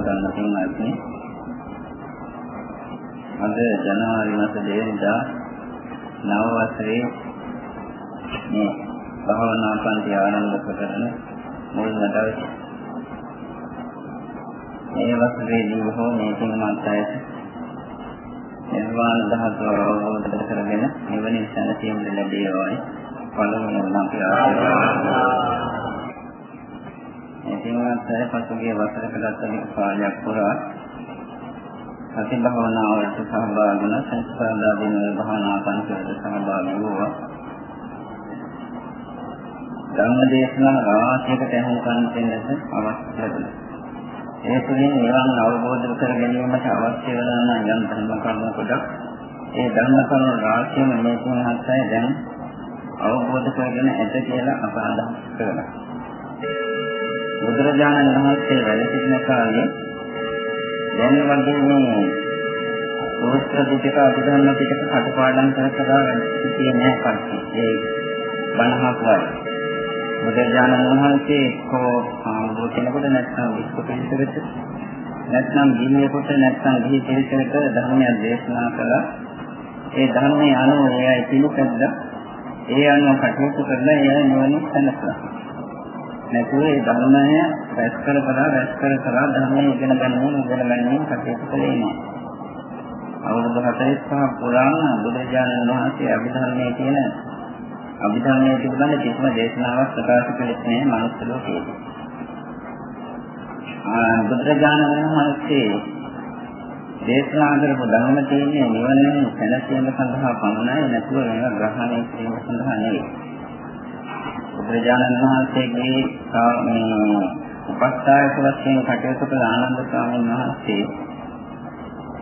ගන්න තුනක් අද ජනවාරි මාස දෙවෙනිදා නව වසරේ මේ භාවනා පන්ති ආරම්භ කරන මුල්ම දවසේ. මේ වසරේදී බොහෝ මේ තුන්මත් අයට නිර්වාණ ධාතුව අවබෝධ කරගෙන නිවනින් සැනසීම ලැබේවායි. පළමුවෙන් අපි ආශිර්වාද ඉතින්වත් අය පසුගිය වසරකට අධික කාලයක් පුරා සති භාවනාවට සහභාගී වන සංස්කාරදා දින භාවනා පන්තිවලට සහභාගී වුණා. ධර්ම දේශනා රාශියකට ඇහුම්කන් දෙන්නට අවශ්‍ය ලැබුණා. ඒ තුළින් නිවන් අවබෝධ කර ගැනීමට අවශ්‍ය වන යම් ධර්ම කරුණු කොටක් ඒ ධර්ම කරුණු රාශියම මේ තුන් හත්යි දැන් අවබෝධ කරගෙන ඇත කියලා අප අදහස් කරනවා. බුදුරජාණන් වහන්සේ වැඩ සිටින කාලේ දැන් වගේ මේ සූත්‍ර පිටක අභිධර්ම පිටක කටපාඩම් කර කර සිටියේ නැහැ කට්ටිය. ඒ බණහක්වයි. බුදුරජාණන් වහන්සේ කෝ ආමුදු කෙනෙකුට නැත්නම් විස්කු පිළිසෙකට නැත්නම් ගිහියෙකුට නැත්නම් ගිහි පිළිසෙකට ධර්මයක් දේශනා කළා. ඒ ධර්මයේ අනුව එයයි පිළිපැද්දා. ඒ අනුව කටයුතු කරලා එයයි නිවනින් සැනසුණා. නැතුව ඒ ධර්මය රැස් කර කර රැස් කර කර ධර්මය ඉගෙන ගන්න ඉගෙන ගන්න කටයුතු කළේ නෑ. අවුරුදු 45 පුරාණ බුදුරජාණන් වහන්සේ අභිධර්මයේ කියන අභිධර්මයේ තිබුණ කිසිම දේශනාවක් ප්‍රකාශ කළේ නෑ මනුස්ස ලෝකයේදී. බුදුරජාණන් වහන්සේ දේශනා කරපු ධර්ම තියෙන්නේ නිවනින් සැනසීම සඳහා පමණයි නැතුව වෙන ග්‍රහණය කිරීම සඳහා නෙවෙයි. බුදුරජාණන් වහන්සේගේ මේ උපස්ථායක වශයෙන් කටයුතු කළ ආනන්ද ස්වාමීන් වහන්සේ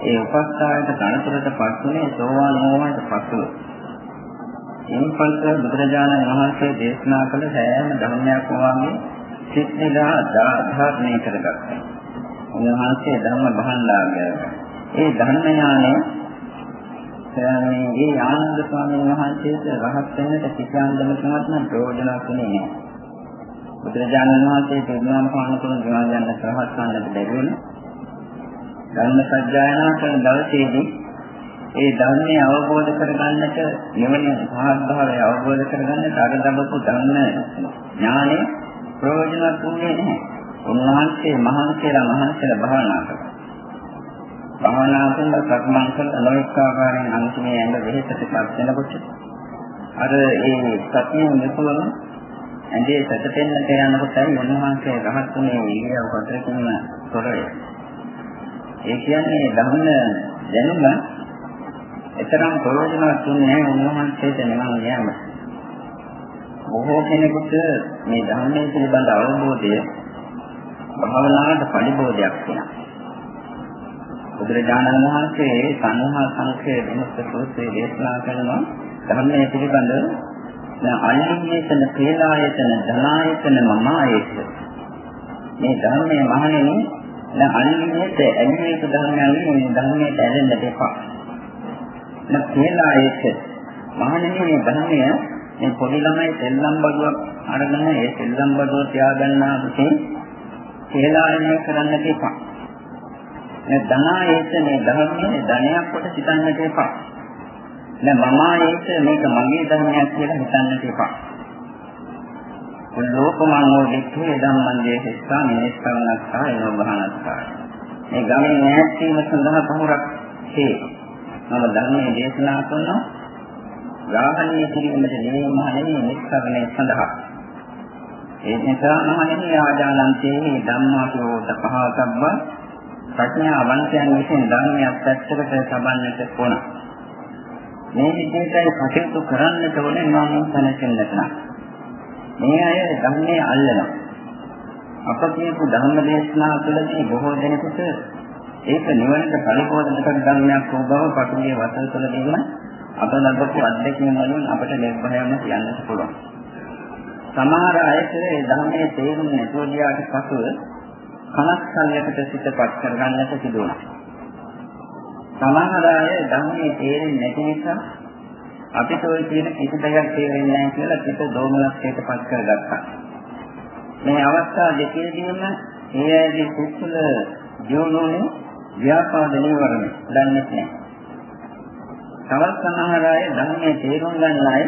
ඒ උපස්ථායක තනතුරට පත්ුනේ සෝවාන් වූාට පසුව. ඉන්පස්සේ බුදුරජාණන් වහන්සේ දේශනා කළ සෑම ධර්මයක් වගේ සිත්නිලා ධාර්මණය කරගත්තා. උන්වහන්සේ ධර්ම බහන්ලාගය. ඒ ධර්ම ඥානය මේ ඒ ආනන්ද ස්වාමීන් වහන්සේට රහත් වෙන්නට කිසියම්දමකවත් නම් ප්‍රයෝජනක් වුණේ නැහැ. බුදුරජාණන් වහන්සේ පිරිනමන පාන තුන ගෙවන් යන රහත් වන්නට බැරි වුණා. ධර්ම සත්‍යයනා කරන දවසේදී ඒ ධර්මය අවබෝධ කරගන්නට නිවන සාහභාවය අවබෝධ කරගන්නට අර දබපු ධර්ම ඥානෙ ප්‍රයෝජනක් වුණේ නැහැ. උන්වහන්සේ මහන්සියලා මහන්සියලා භාවනා කළා. භාවනා කරලා සක්මන් කරලා නොඑක ආකාරයෙන් අන්තිමේ ඇඟ වෙහෙසටපත් වෙනකොට අර ඒ සතියෙන් යුතුවම ඇඟේ සැතපෙන්නට යනකොටයි උන්වහන්සේ රහත් වුණේ ඉරියව් හතරකින්ම තොරය. ඒ කියන්නේ ධර්ම දැනුම එතරම් ප්‍රයෝජනවත් දුන්නේ උන්වහන්සේට නෙමෙයි යෑම. බොහෝ කෙනෙකුට මේ ධර්මයේ පිළිබඳ අවබෝධය භාවනාවට පරිබෝධයක් වෙනවා. බුදුරජාණන් වහන්සේ සංහා සංඛේ විමුක්ත සූත්‍රයේ දේශනා කරනවා. ධර්මයේ පිළිබඳ අනිමිතන ප්‍රේලායතන ධනායතන මමායත මේ ධර්මයේ මහණෙනි දැන් අනිමිත ඇලිමිත ධර්මයන් මේ ධර්මයට ඇලෙන්න දෙපා දැන් ප්‍රේලායත මහණෙනි මේ ධර්මය මේ පොඩි ළමයි සෙල්ලම් බඩුවක් අරගෙන ඒ සෙල්ලම් බඩුව තියාගන්නා විසින් ප්‍රේලායනය කරන්න දෙපා මේ ධනායේත මේ ධර්මයේ ධනයක් කොට සිතන්නට එපා. දැන් මමායේත මේක මගේ ධර්මයක් කියලා හිතන්නට එපා. උල්ලෝකමනෝ වික්ඛේ ධම්මං දේශස්සා මිනිස්සුන්ක්සා එනෝබහනස්සා. මේ ගමේ ඈත් වීම සඳහා පහුරක් හේ. මම ධර්මයේ දේශනා කරනවා ග්‍රහණය කිරීමට නෙමෙයි මහණෙනි නිස්සරණය සඳහා. ඒ නිසා මහණෙනි ආජානන්තේ ධම්මාසෝ තපහතබ්බ ප්‍රඥාවන්තයන් විසින් ධර්මයක් පැත්තකට සබන්නට ඕන. මේ විදිහටයි කටයුතු කරන්නට ඕනේ නම් සැලසෙන්නට නම්. මේ අය ධර්මයේ අල්ලනවා. අප කියපු ධර්ම දේශනා තුළදී බොහෝ දෙනෙකුට ඒක නිවනට පරිපෝෂණ කරන ධර්මයක් වූ බව පටුගේ වතන තුළදීම අප ලබපු අත්දැකීම් වලින් අපට නිර්භයම කියන්නට පුළුවන්. සමහර අයට ඒ ධර්මයේ තේරුම් නැතුව ගියාට පසුව කනස්සල්යකට සිතපත් කරගන්නට සිදු වෙනවා. සමහර අය ධර්මයේ තේරෙන්නේ නැති නිසා අපිට ওই කියන කිසි දෙයක් තේරෙන්නේ නැහැ කියලා පිට දෝමනස්කයටපත් කරගත්තා. මේ අවස්ථා දෙකේදීම ඒ අයගේ කුසල ජීවනෝනේ ව්‍යාපාද නීවරණ දන්නේ නැහැ. තවත් සමහර අය ධර්මයේ තේරුම් ගන්න අය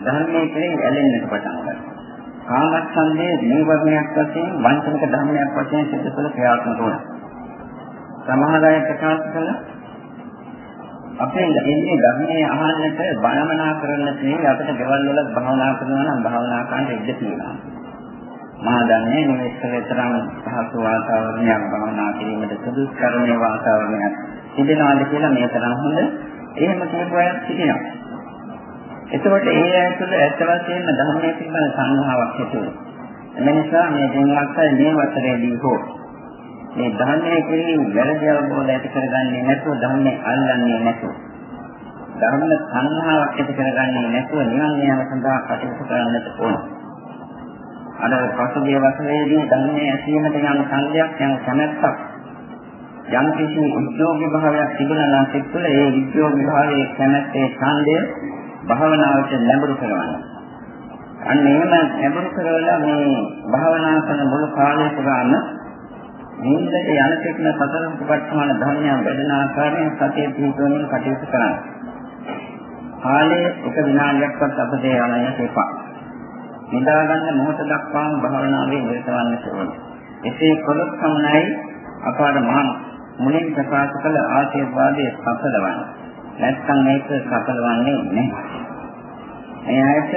ධර්මයේ කෙරෙහි ඇලෙන්නට පටන් ගන්නවා. කාමච්ඡන්දයේ නීවරණයක් වශයෙන් වංචනික ධර්මයක් වශයෙන් සිද්ධ කළ ක්‍රියාත්මක වුණා. සමහර අය ප්‍රකාශ කළ අපේ ඉන්නේ ධර්මයේ අහන්නට බණමනා කරන්න තියෙන්නේ අපිට ගෙවල් වල භාවනා කරනවා නම් භාවනා කරන්න ඉඩ තියෙනවා. මා දන්නේ මේ තරම් පහසු වාතාවරණයක් භාවනා කිරීමට සුදුසු කරන්නේ වාතාවරණයක් තිබෙනවාද කියලා මේ තරම් හොඳ එහෙම කියපු අය සිටිනවා. එතකොට ඒ අය තුළ ඇත්ත වශයෙන්ම ධර්මයේ පිළිබඳ සංහාවක් ඇති වෙනවා. එම නිසා මේ දිනවත් අය මේ වසරේදී හෝ මේ ධර්මයේ කෙරෙහි වැරදි අවබෝධ ඇති කරගන්නේ නැතුව ධර්මයේ අල්ලන්නේ නැතුව ධර්ම සංහාවක් ඇති කරගන්නේ නැතුව නිවන් යාම සඳහා කටයුතු කරන්නට ඕන. අර පසුගිය වසරේදී ධර්මයේ ඇසීමට යම් සංදයක් යම් කැමැත්තක් යම් කිසි උද්‍යෝගී භාවයක් තිබුණා නම් සිත් තුළ ඒ උද්‍යෝගී භාවයේ කැමැත්තේ ඡන්දය භාවනාවට නැඹුරු කරනවා. අන්න එහෙම නැඹුරු කරලා මේ භාවනා කරන මුළු කාලය පුරාම නින්දට යන තෙක්න සතර සතිපට්ඨාන ධර්මයන් වැඩෙන ආකාරයෙන් සතිය පිහිටවමින් කටයුතු කරනවා. කාලයේ එක විනාඩියක්වත් අපතේ යන්නේ එපා. නිදා ගන්න මොහොත දක්වාම භාවනාවේ නිරත වන්න ඕනේ. එසේ කළොත් සමනයි අපාර මහා මුලින් ප්‍රකාශ කළ ආශිර්වාදයේ සඵලවන්නේ. නැත්නම් මේක සඵලවන්නේ නැහැ. මේ ඇයට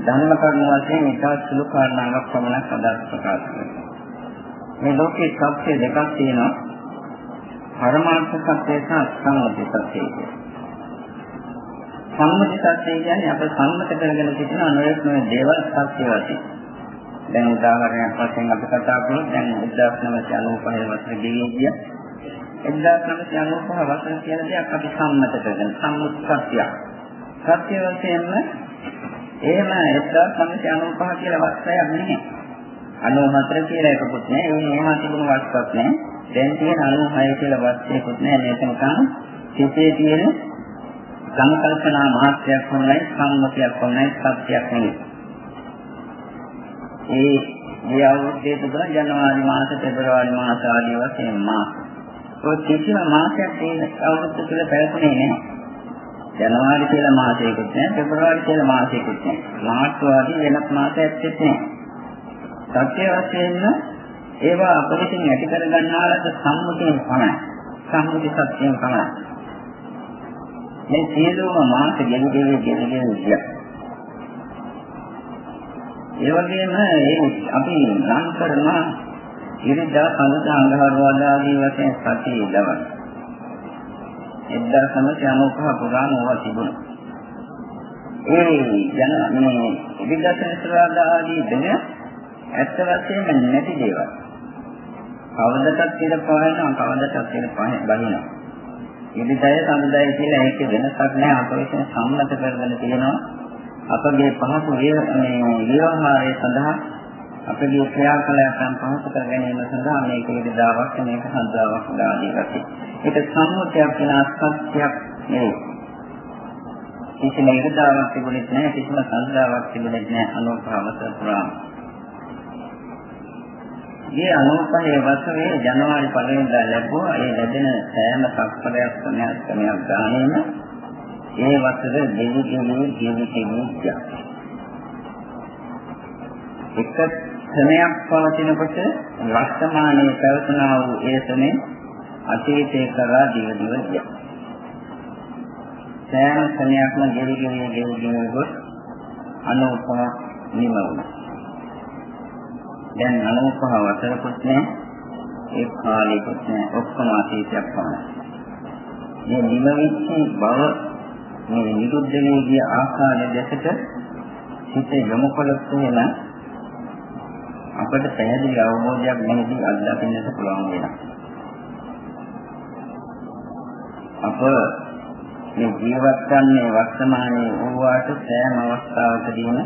ධර්ම කරුණ වශයෙන් ඉතා සුළු කාරණාවක් පමණක් අදහස් ප්‍රකාශ කරනවා. මේ ලෝකේ සත්‍ය දෙකක් තියෙනවා. පරමාර්ථ සත්‍ය සහ සම්මුති සත්‍ය සම්මුති සත්‍ය කියන්නේ අප සම්මත කරගෙන සිටින අනුරේක් නොවේ දේවල් සත්‍ය වශයෙන්. දැන් උදාහරණයක් වශයෙන් අපි කතා කරමු දැන් 1995 වසරේ ගෙවී ගිය 1995 වසර කියන දෙයක් අපි සම්මත කරගෙන සම්මුති සත්‍යයක්. සත්‍ය වශයෙන්ම එහෙම 1995 කියලා වස්තයක් නැහැ. 94 කියලා එකකුත් නැහැ. ඒ එහෙම තිබුණු වස්තක් නැහැ. දැන් තියෙන 96 කියලා වස්තයකුත් නැහැ. මේක නිකන් සිතේ තියෙන සංකල්පනා මහත්යක් වුණයි සම්මතියක් වුණයි සත්‍යයක් නෙවෙයි. ඒ මේ අවුරුද්දේ තිබුණ ජනවාරි මාස පෙබරවාරි මාස ආදී වශයෙන් මාස. ඔය කිසිම මාසයක් මේ අවුරුද්ද තුළ පැවතුනේ නැහැ. ජනවාරි කියලා මාසයකුත් නැහැ පෙබරවාරි කියලා මාසයකුත් නැහැ. මාර්ච් ආදී වෙනත් මාස ඇත්තෙත් නැහැ. සත්‍ය වශයෙන්ම ඒවා අපිටින් ඇති කර ගන්නාලද සම්මුතියෙන් පමණයි. සම්මුති සත්‍යයෙන් පමණයි. මේ සියලුම මාස ගෙවි ගෙවි ගෙවි ගෙවි ගියා. ඒ වගේම අපි නම් කරන ඉරිදා කඳ අඟහරුවාදා ආදී වශයෙන් සතිය දවස් 1995 පුරාම ඕවා තිබුණා. ඒ ජන මේ විද්‍යාත්මක ඉස්සරහා ආදී දෙන ඇත්ත වශයෙන්ම නැති දේවල්. කවදටත් කියලා පහනවා කවදටත් කියලා පහ බහිනවා. ඉදිරිය සමුදාය කියලා ඒකේ වෙනසක් නැහැ අප විසින් සම්මත කරගෙන තියෙනවා. අපගේ පහසු මේ විවහාරය සඳහා අපගේ ක්‍රියාකලාපයන් පහසු කර ගැනීම සඳහා මේක විදාවක් මේක සද්දාවක් ආදී වශයෙන්. ඒක සම්මුතියක් වෙන සත්‍යයක් නෙවෙයි. කිසිම ඉරදාවක් තිබුණේ නැහැ කිසිම සද්දාවක් තිබුණේ නැහැ අනුභවත පුරාම. මේ අනුපහේ වසරේ ජනවාරි පළවෙනිදා ලැබුවා ඒ ලැබෙන සෑම සක්පලයක් සමයක් සමයක් ගානේම ඒ වසර දෙවි දෙවි දෙවි දෙවි එක ක්‍රමයක් පවතිනකොට වර්තමානයේ පැවතුනා වූ ඒ සමේ අතීතේ කරා දිව දිව ගියා. සෑම ක්‍රමයක්ම ගෙවි ගෙවි ගෙවි ගෙවි ගොස් අනෝපහ නිම වුණා. දැන් අනෝපහ වසරකුත් නැහැ ඒ කාලෙකුත් නැහැ ඔක්කොම අතීතයක් පමණයි. මේ නිම වෙච්ච බව මේ නිරුද්ධ වී ගිය ආකාරය දැකට හිත යොමු කළොත් එහෙම අපට පැහැදිලි අවබෝධයක් මෙහිදී අත්දකින්නට පුළුවන් වෙනවා. අප මේ ජීවත් වන්නේ වර්තමානයේ වූවාට සෑම අවස්ථාවකදීම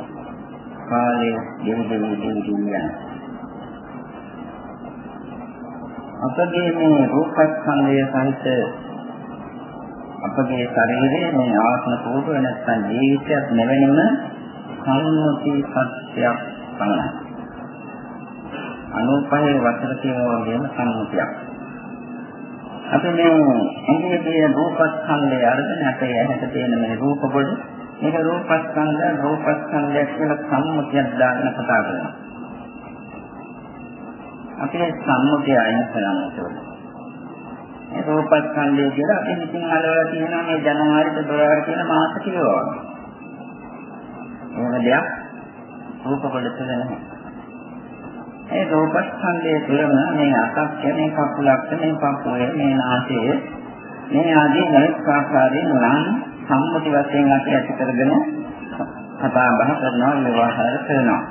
කාලයේ ගෙවිදෙවි ගෙවිදෙවි යනවා. අපගේ මේ රූපස්කන්ධය සහිත අපගේ ශරීරයේ මේ ආත්ම කෝප නැත්නම් ජීවිතයක් නෙවෙනම සම්මුති සත්‍යයක් පමණයි. 95 වසර තියෙනවා වගේම සම්මුතියක්. අපි මේ ඇඟේ තියෙන රූපස්කන්ධය අරගෙන අපේ ඇහැට තියෙන මේ රූප කොට මේක රූපස්කන්ධ රූපස්කන්ධය කියලා සම්මුතියක් දාගෙන කතා කරනවා. අපි සම්මුතිය අයින් කරන්න ඕනේ. මේ රූපස්කන්ධය කියලා අපි ඉතින් අලවලා තියෙනවා මේ ජනවාරි පෙබරවාරි කියන මාස කිලෝ වගේ. එහෙම දෙයක් රූප කොට තුළ නැහැ. ඒ රූපස්කන්ධයේ තුළම මේ අසක්්‍ය මේ කකුලක් මේ පපුවේ මේ නාසය මේ ආදී අනෙක් ආකාරයෙන් නම් සම්මුති වශයෙන් අපි ඇති කරගෙන කතා බහ කරනවා ව්‍යවහාර කරනවා.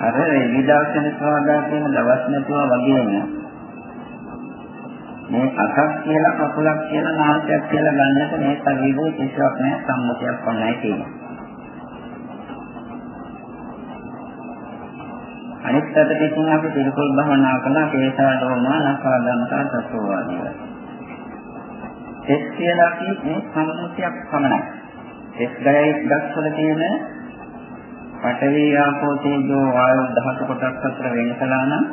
අර විදර්ශන ස්වාදා කියන දවස් නැතුව වගේම මේ අසක් කියලා කකුලක් කියලා නාසයක් කියලා ගන්නට මේ ශරීරයේ කිසිවක් නැහැ සම්මුතියක් පමණයි තියෙන්නේ. අනිත් පැත්තට ඉතින් අපි පිළිකුල් භවනා කළා කේසා දෝමා නසා දන්තා සසෝවාදී. එස් කියලා කියන්නේ සම්මුතියක් පමණයි. එස් ගයයි දක්වල තියෙන පඨවි ආපෝ තේජෝ වායු ධාතු කොටස් අතර වෙන කළා නම්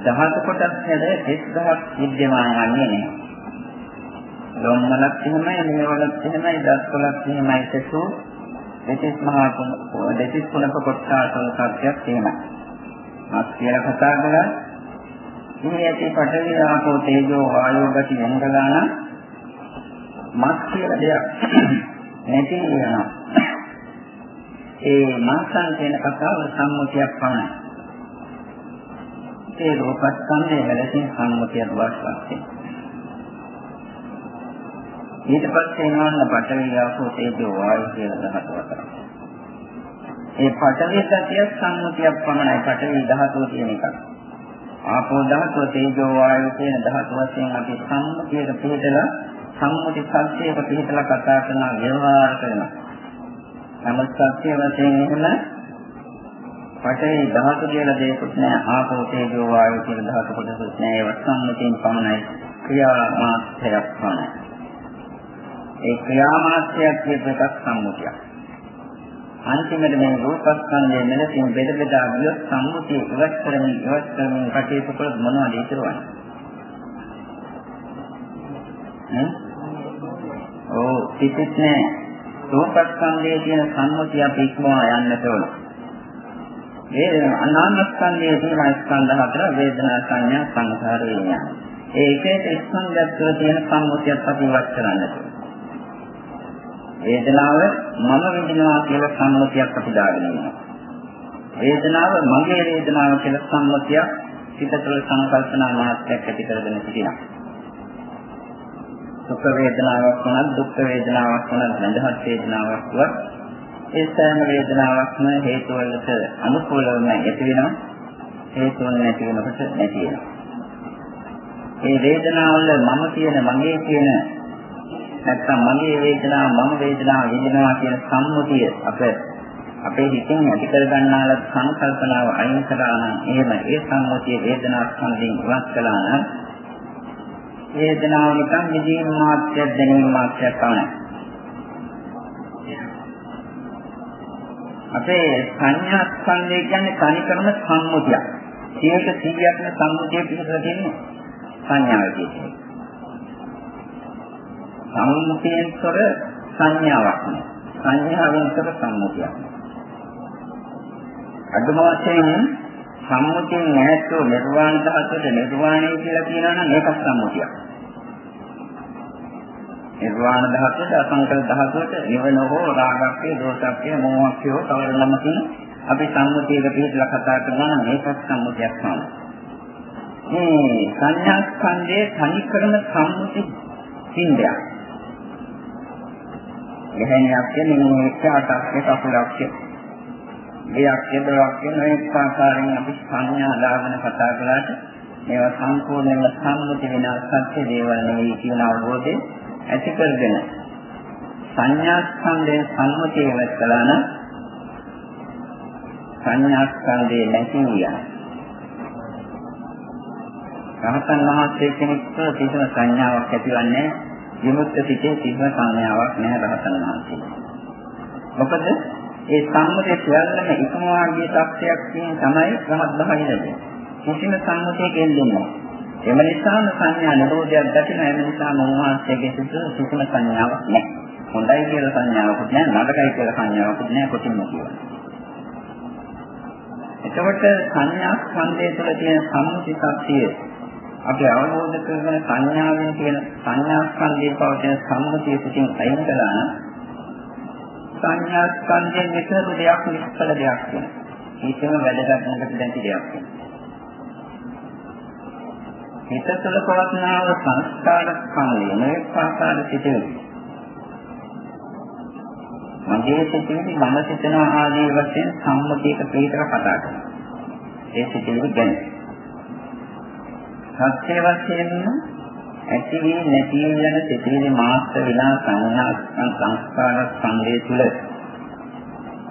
ධාතු කොටස් හැද 30000ක් විද්‍යමාන වන්නේ නැහැ. ලොම්මලක් එහෙමයි, මේවලක් එහෙමයි, දස්කොලක් එහෙමයි තසෝ දෙතිස් මහා කුණ දෙතිස් කුණක කොටසාසල සත්‍යයක් තියෙනවා. මාත් කියලා කතා කළා. මේ ඇති පඨවි ආපෝ තේජෝ වායෝ ගති වෙනකලා නම් මත් කියලා දෙයක් නැති වෙනවා. ඒ මාසන් කියන කතාව සම්මුතියක් පමණයි. ඒ රූපස්කන්ධයේ වැළසීම් සම්මුතියක් වාස්පත් ඊට පස්සේ එනවන්න පඨවි ආපෝ තේජෝ වායු කියලා ධාතු අතර. ඒ පඨවි සතිය සම්මුතියක් පමණයි පඨවි ධාතුව කියන එක. ආපෝ ධාතුව තේජෝ වායු කියන ධාතු වශයෙන් අපි සම්මුතියක පිළිදලා සම්මුති සත්‍යයක පිළිදලා කතා කරන ව්‍යවහාර කරනවා. නමුත් සත්‍ය වශයෙන් එහෙම පඨවි ධාතු කියලා දෙයක්වත් නැහැ ආපෝ තේජෝ වායු කියලා ධාතු කොටසක් නැහැ ඒවත් සම්මුතියෙන් පමණයි ක්‍රියා මාත්‍රයක් පමණයි. ඒ ක්‍රියාමාත්‍යයක් කියප එකක් සම්මුතියක්. අන්තිමට මේ රූපස්කන්ධය මෙලෙසින් බෙද බෙදා ගියොත් සම්මුතිය ඉවත් කරමින් ඉවත් කරමින් කටයුතු කළොත් මොනවද ඉතුරුවන්නේ? හ්ම්? ඕ පිටිත් නෑ. රූපස්කන්ධයේ තියෙන සම්මුතිය අපි ඉක්මවා යන්නට ඕන. මේ අනාත්මස්කන්ධයේ තියෙන ස්කන්ධ හතර වේදනා සංඥා සංඛාර විඥාන. ඒ එක එක ස්කන්ධයත් තුළ තියෙන සම්මුතියත් අපි ඉවත් කරන්නට ඕන. වේදනාව මම විඳිනවා කියලා සම්මුතියක් අපි දාගෙන ඉන්නවා. වේදනාව මගේ වේදනාව කියලා සම්මුතියක් සිත තුළ සංකල්පනා මාත්‍රයක් ඇති කරගෙන සිටිනවා. සුඛ වේදනාවක් වුණත් දුක් වේදනාවක් වුණත් නැදහත් වේදනාවක් වුණත් ඒ සෑම වේදනාවක්ම හේතු වලට අනුකූලවම ඇති වෙනවා. හේතුන් නැති වෙනකොට නැති වෙනවා. මේ වේදනාවල මම කියන මගේ කියන නැත්නම් මගේ වේදනාව මම වේදනාව විඳිනවා කියන සම්මුතිය අප අපේ හිතින් ඇති කර ගන්නාල සංකල්පනාව අයින් කරා නම් එහෙම ඒ සම්මුතිය වේදනා ස්කන්ධයෙන් ඉවත් කළා නම් වේදනාව නිකන් විදීම මාත්‍රයක් දැනීම මාත්‍රයක් තමයි. අපේ සංඥා ස්කන්ධය කියන්නේ කණිකරම සම්මුතියක්. 100%ක්ම සම්මුතිය පිළිබඳ තියෙන සංඥාව කියන්නේ. සම්මුතියෙන් තොර සංඥාවක් නේ. සංඥාවෙන් තොර සම්මුතියක්. අදුම වශයෙන් සම්මුතියෙන් නැහැතෝ නිර්වාණ ධාතුවේ නිර්වාණය කියලා කියනවා නම් ඒකත් සම්මුතියක්. නිර්වාණ ධාතුවේ අසංකල ධාතුවට නිවන හෝ රාගක්කේ දෝෂක්කේ මෝහක්කේ හෝ කවරලමකින් අපි සම්මුතියක පිළිදලා කතා කරනවා නම් ඒකත් සම්මුතියක් තමයි. මේ සංඥා ස්කන්ධයේ තනිකරම සම්මුති සින්දයක්. ගැහණියක් කියන්නේ එක්කාටක් කකුලක් දෙයක් යදවක් කියන ඒ ආකාරයෙන් අපි සංඥා දාගෙන කතා කළාට මේවා සම්පූර්ණයෙන්ම සම්මුති වෙන සත්‍ය දේවල් නෙවෙයි කියන අවබෝධය ඇති කරගෙන සංඥා ස්කන්ධයේ සම්මුතිය වෙත් කළා නම් සංඥා ස්කන්ධේ නැති වියන රහතන් වහන්සේ කෙනෙක්ට කිසිම සංඥාවක් ඇතිවන්නේ විමුක්ත සිතේ කිසිම සංඥාවක් නැහැ රහතන් වහන්සේ. මොකද ඒ සම්මුතිය සියල්ලම එකමවා ගිය තත්ත්වයක් කියන තමයි රහත් භාවය ලැබෙන්නේ. කිසිම සම්මුතියක එන්නේ එම නිසාම සංඥා නිරෝධයක් දකින එම නිසාම උන්වහන්සේගේ සිත කිසිම සංඥාවක් නැහැ. හොඳයි කියලා සංඥාවකුත් නැහැ, නරකයි කියලා සංඥාවකුත් නැහැ කොටින්ම කියනවා. එතකොට සංඥා ස්කන්ධය තුළ තියෙන සම්මුති සත්‍යය අපි අවබෝධ කරගෙන සංඥාවෙන් කියන සංඥා ස්කන්ධයේ පවතින සම්මුතිය පිටින් අයින් කළා නම් සංඥා ස්කන්ධයෙන් විතර දෙයක් නිෂ්ඵල දෙයක් වෙනවා. ඒකම වැඩගත් නැති දැටි දෙයක් වෙනවා. හිත තුළ පවත්නා වූ සංස්කාර ස්කන්ධය මේ ආකාර සිටිනවා. මගේ සිටිවිලි මම සිතනවා ආදී වශයෙන් සම්මුතියක පිටර කතා කරනවා. ඒ සිටිවිලි ගැන. සත්‍ය වශයෙන්ම ඇති වී නැති යන සිටිවිලි මාත්‍ර විනා සංඥා සංස්කාර ස්කන්ධය තුළ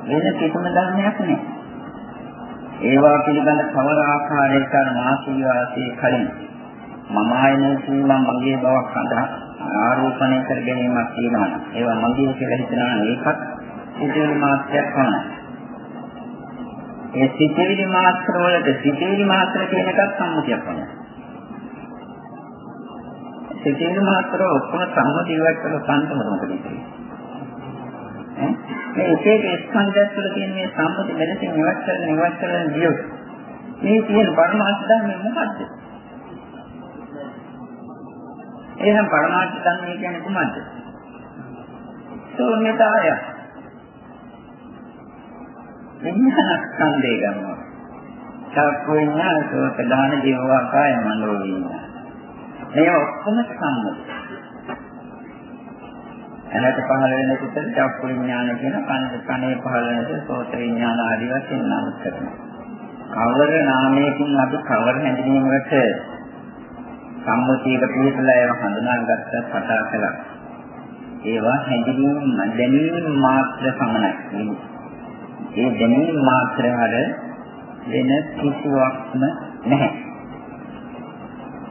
වෙන කිසිම ධර්මයක් නැහැ. ඒවා පිළිබඳ කවර ආකාරයකට මාසී වාසී කලින් මම ආයනයේ සීමා මගේ බවක් අදහස් ආරෝපණය කර ගැනීමක් තියෙනවා. ඒවා මගේ කියලා හිතනවා ඒකත් සිතිවිලි මාත්‍රයක් පමණයි. ඒ සිතිවිලි මාත්‍ර වලට සිතිවිලි මාත්‍ර කියන එකත් සම්මුතියක් පමණයි. සිතිවිලි මාත්‍ර ඔක්කොම සම්මුතියක් කරලා පන්තම මොකද කියන්නේ? මේ එක එක ස්කන්ධයන් තුළ තියෙන මේ සම්මුති මෙලෙසින් ඉවත් කරන ඉවත් කරන දියුත් මේ තියෙන පරමාර්ථ ධර්මය මොකද්ද? එහෙනම් පරමාර්ථ ධර්මය කියන්නේ කුමක්ද? ශූන්‍යතාවය. විඥාන ස්කන්ධය ගන්නවා. චක්කු විඥාන, සෝත දාන, ජීවවා කාය මනෝ විඥාන. මේ ඔක්කොම සම්මුති. එනක පහළ වෙන කොට චක්කු විඥාන කියන කන කනේ පහළ වෙන සෝත විඥාන ආදී වශයෙන් නම් කරනවා. කවර නාමයකින් අපි කවර හැඳිනීමකට සම්මුතියක පිළිපදලා ඒවා හඳුනාගත්තත් කතා කළා. ඒවා හැඳිනීම දැනීම මාත්‍ර පමණයි. ඒ දැනීම මාත්‍ර වල වෙන කිසිවක්ම නැහැ.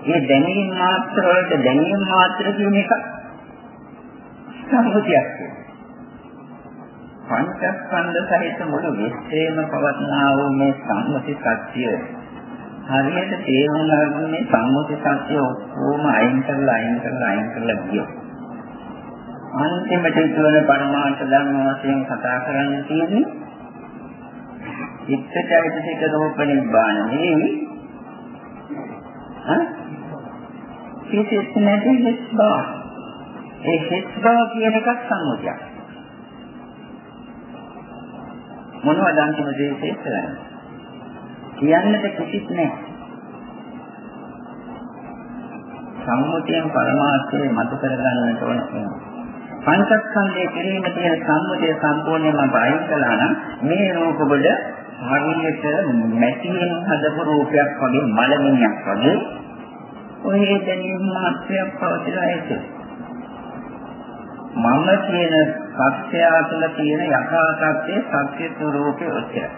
ඒ දැනීම මාත්‍ර වලට දැනීම මාත්‍ර කියන එක සම්මුතියක්. පංචස්කන්ධ සහිත මුළු විශ්වයේම පවත්නා වූ මේ සම්මුති සත්‍යය හරියට තේරුම් ගන්න මේ සම්මුති සත්‍ය ඔක්කොම අයින් කරලා අයින් කරලා අයින් කරලා ගියොත් අන්තිමට ඉතුරුන පරමාර්ථ ධර්ම වශයෙන් කතා කරන්න තියෙන්නේ ඉච්ඡචෛතසික රූප නිබ්බාන නෙවෙයි හා කිසිස් නැති හිස් බව ඒ හිස් බව කියන එකක් සම්මුතියක් මොනවද අන්තිම දේ තේරෙන්නේ කියන්නට කිසිත් නැහැ. සම්මුතියෙන් පරමාර්ථය මත කරගන්නට ඕන වෙනවා. පංචස්කන්ධයේ කිරීම තියෙන සම්මුතිය සම්පූර්ණයෙන්ම බයින් කළා නම් මේ රූප වල හරියට මැටියෙන් හදපු රූපයක් වගේ මලමිණියක් වගේ ඔය දැනීම මාත්‍රයක් පවතිලා ඒක. මම කියන සත්‍යය තුළ තියෙන යථා තත්ත්වයේ සත්‍ය ස්වરૂපය ඔච්චරයි.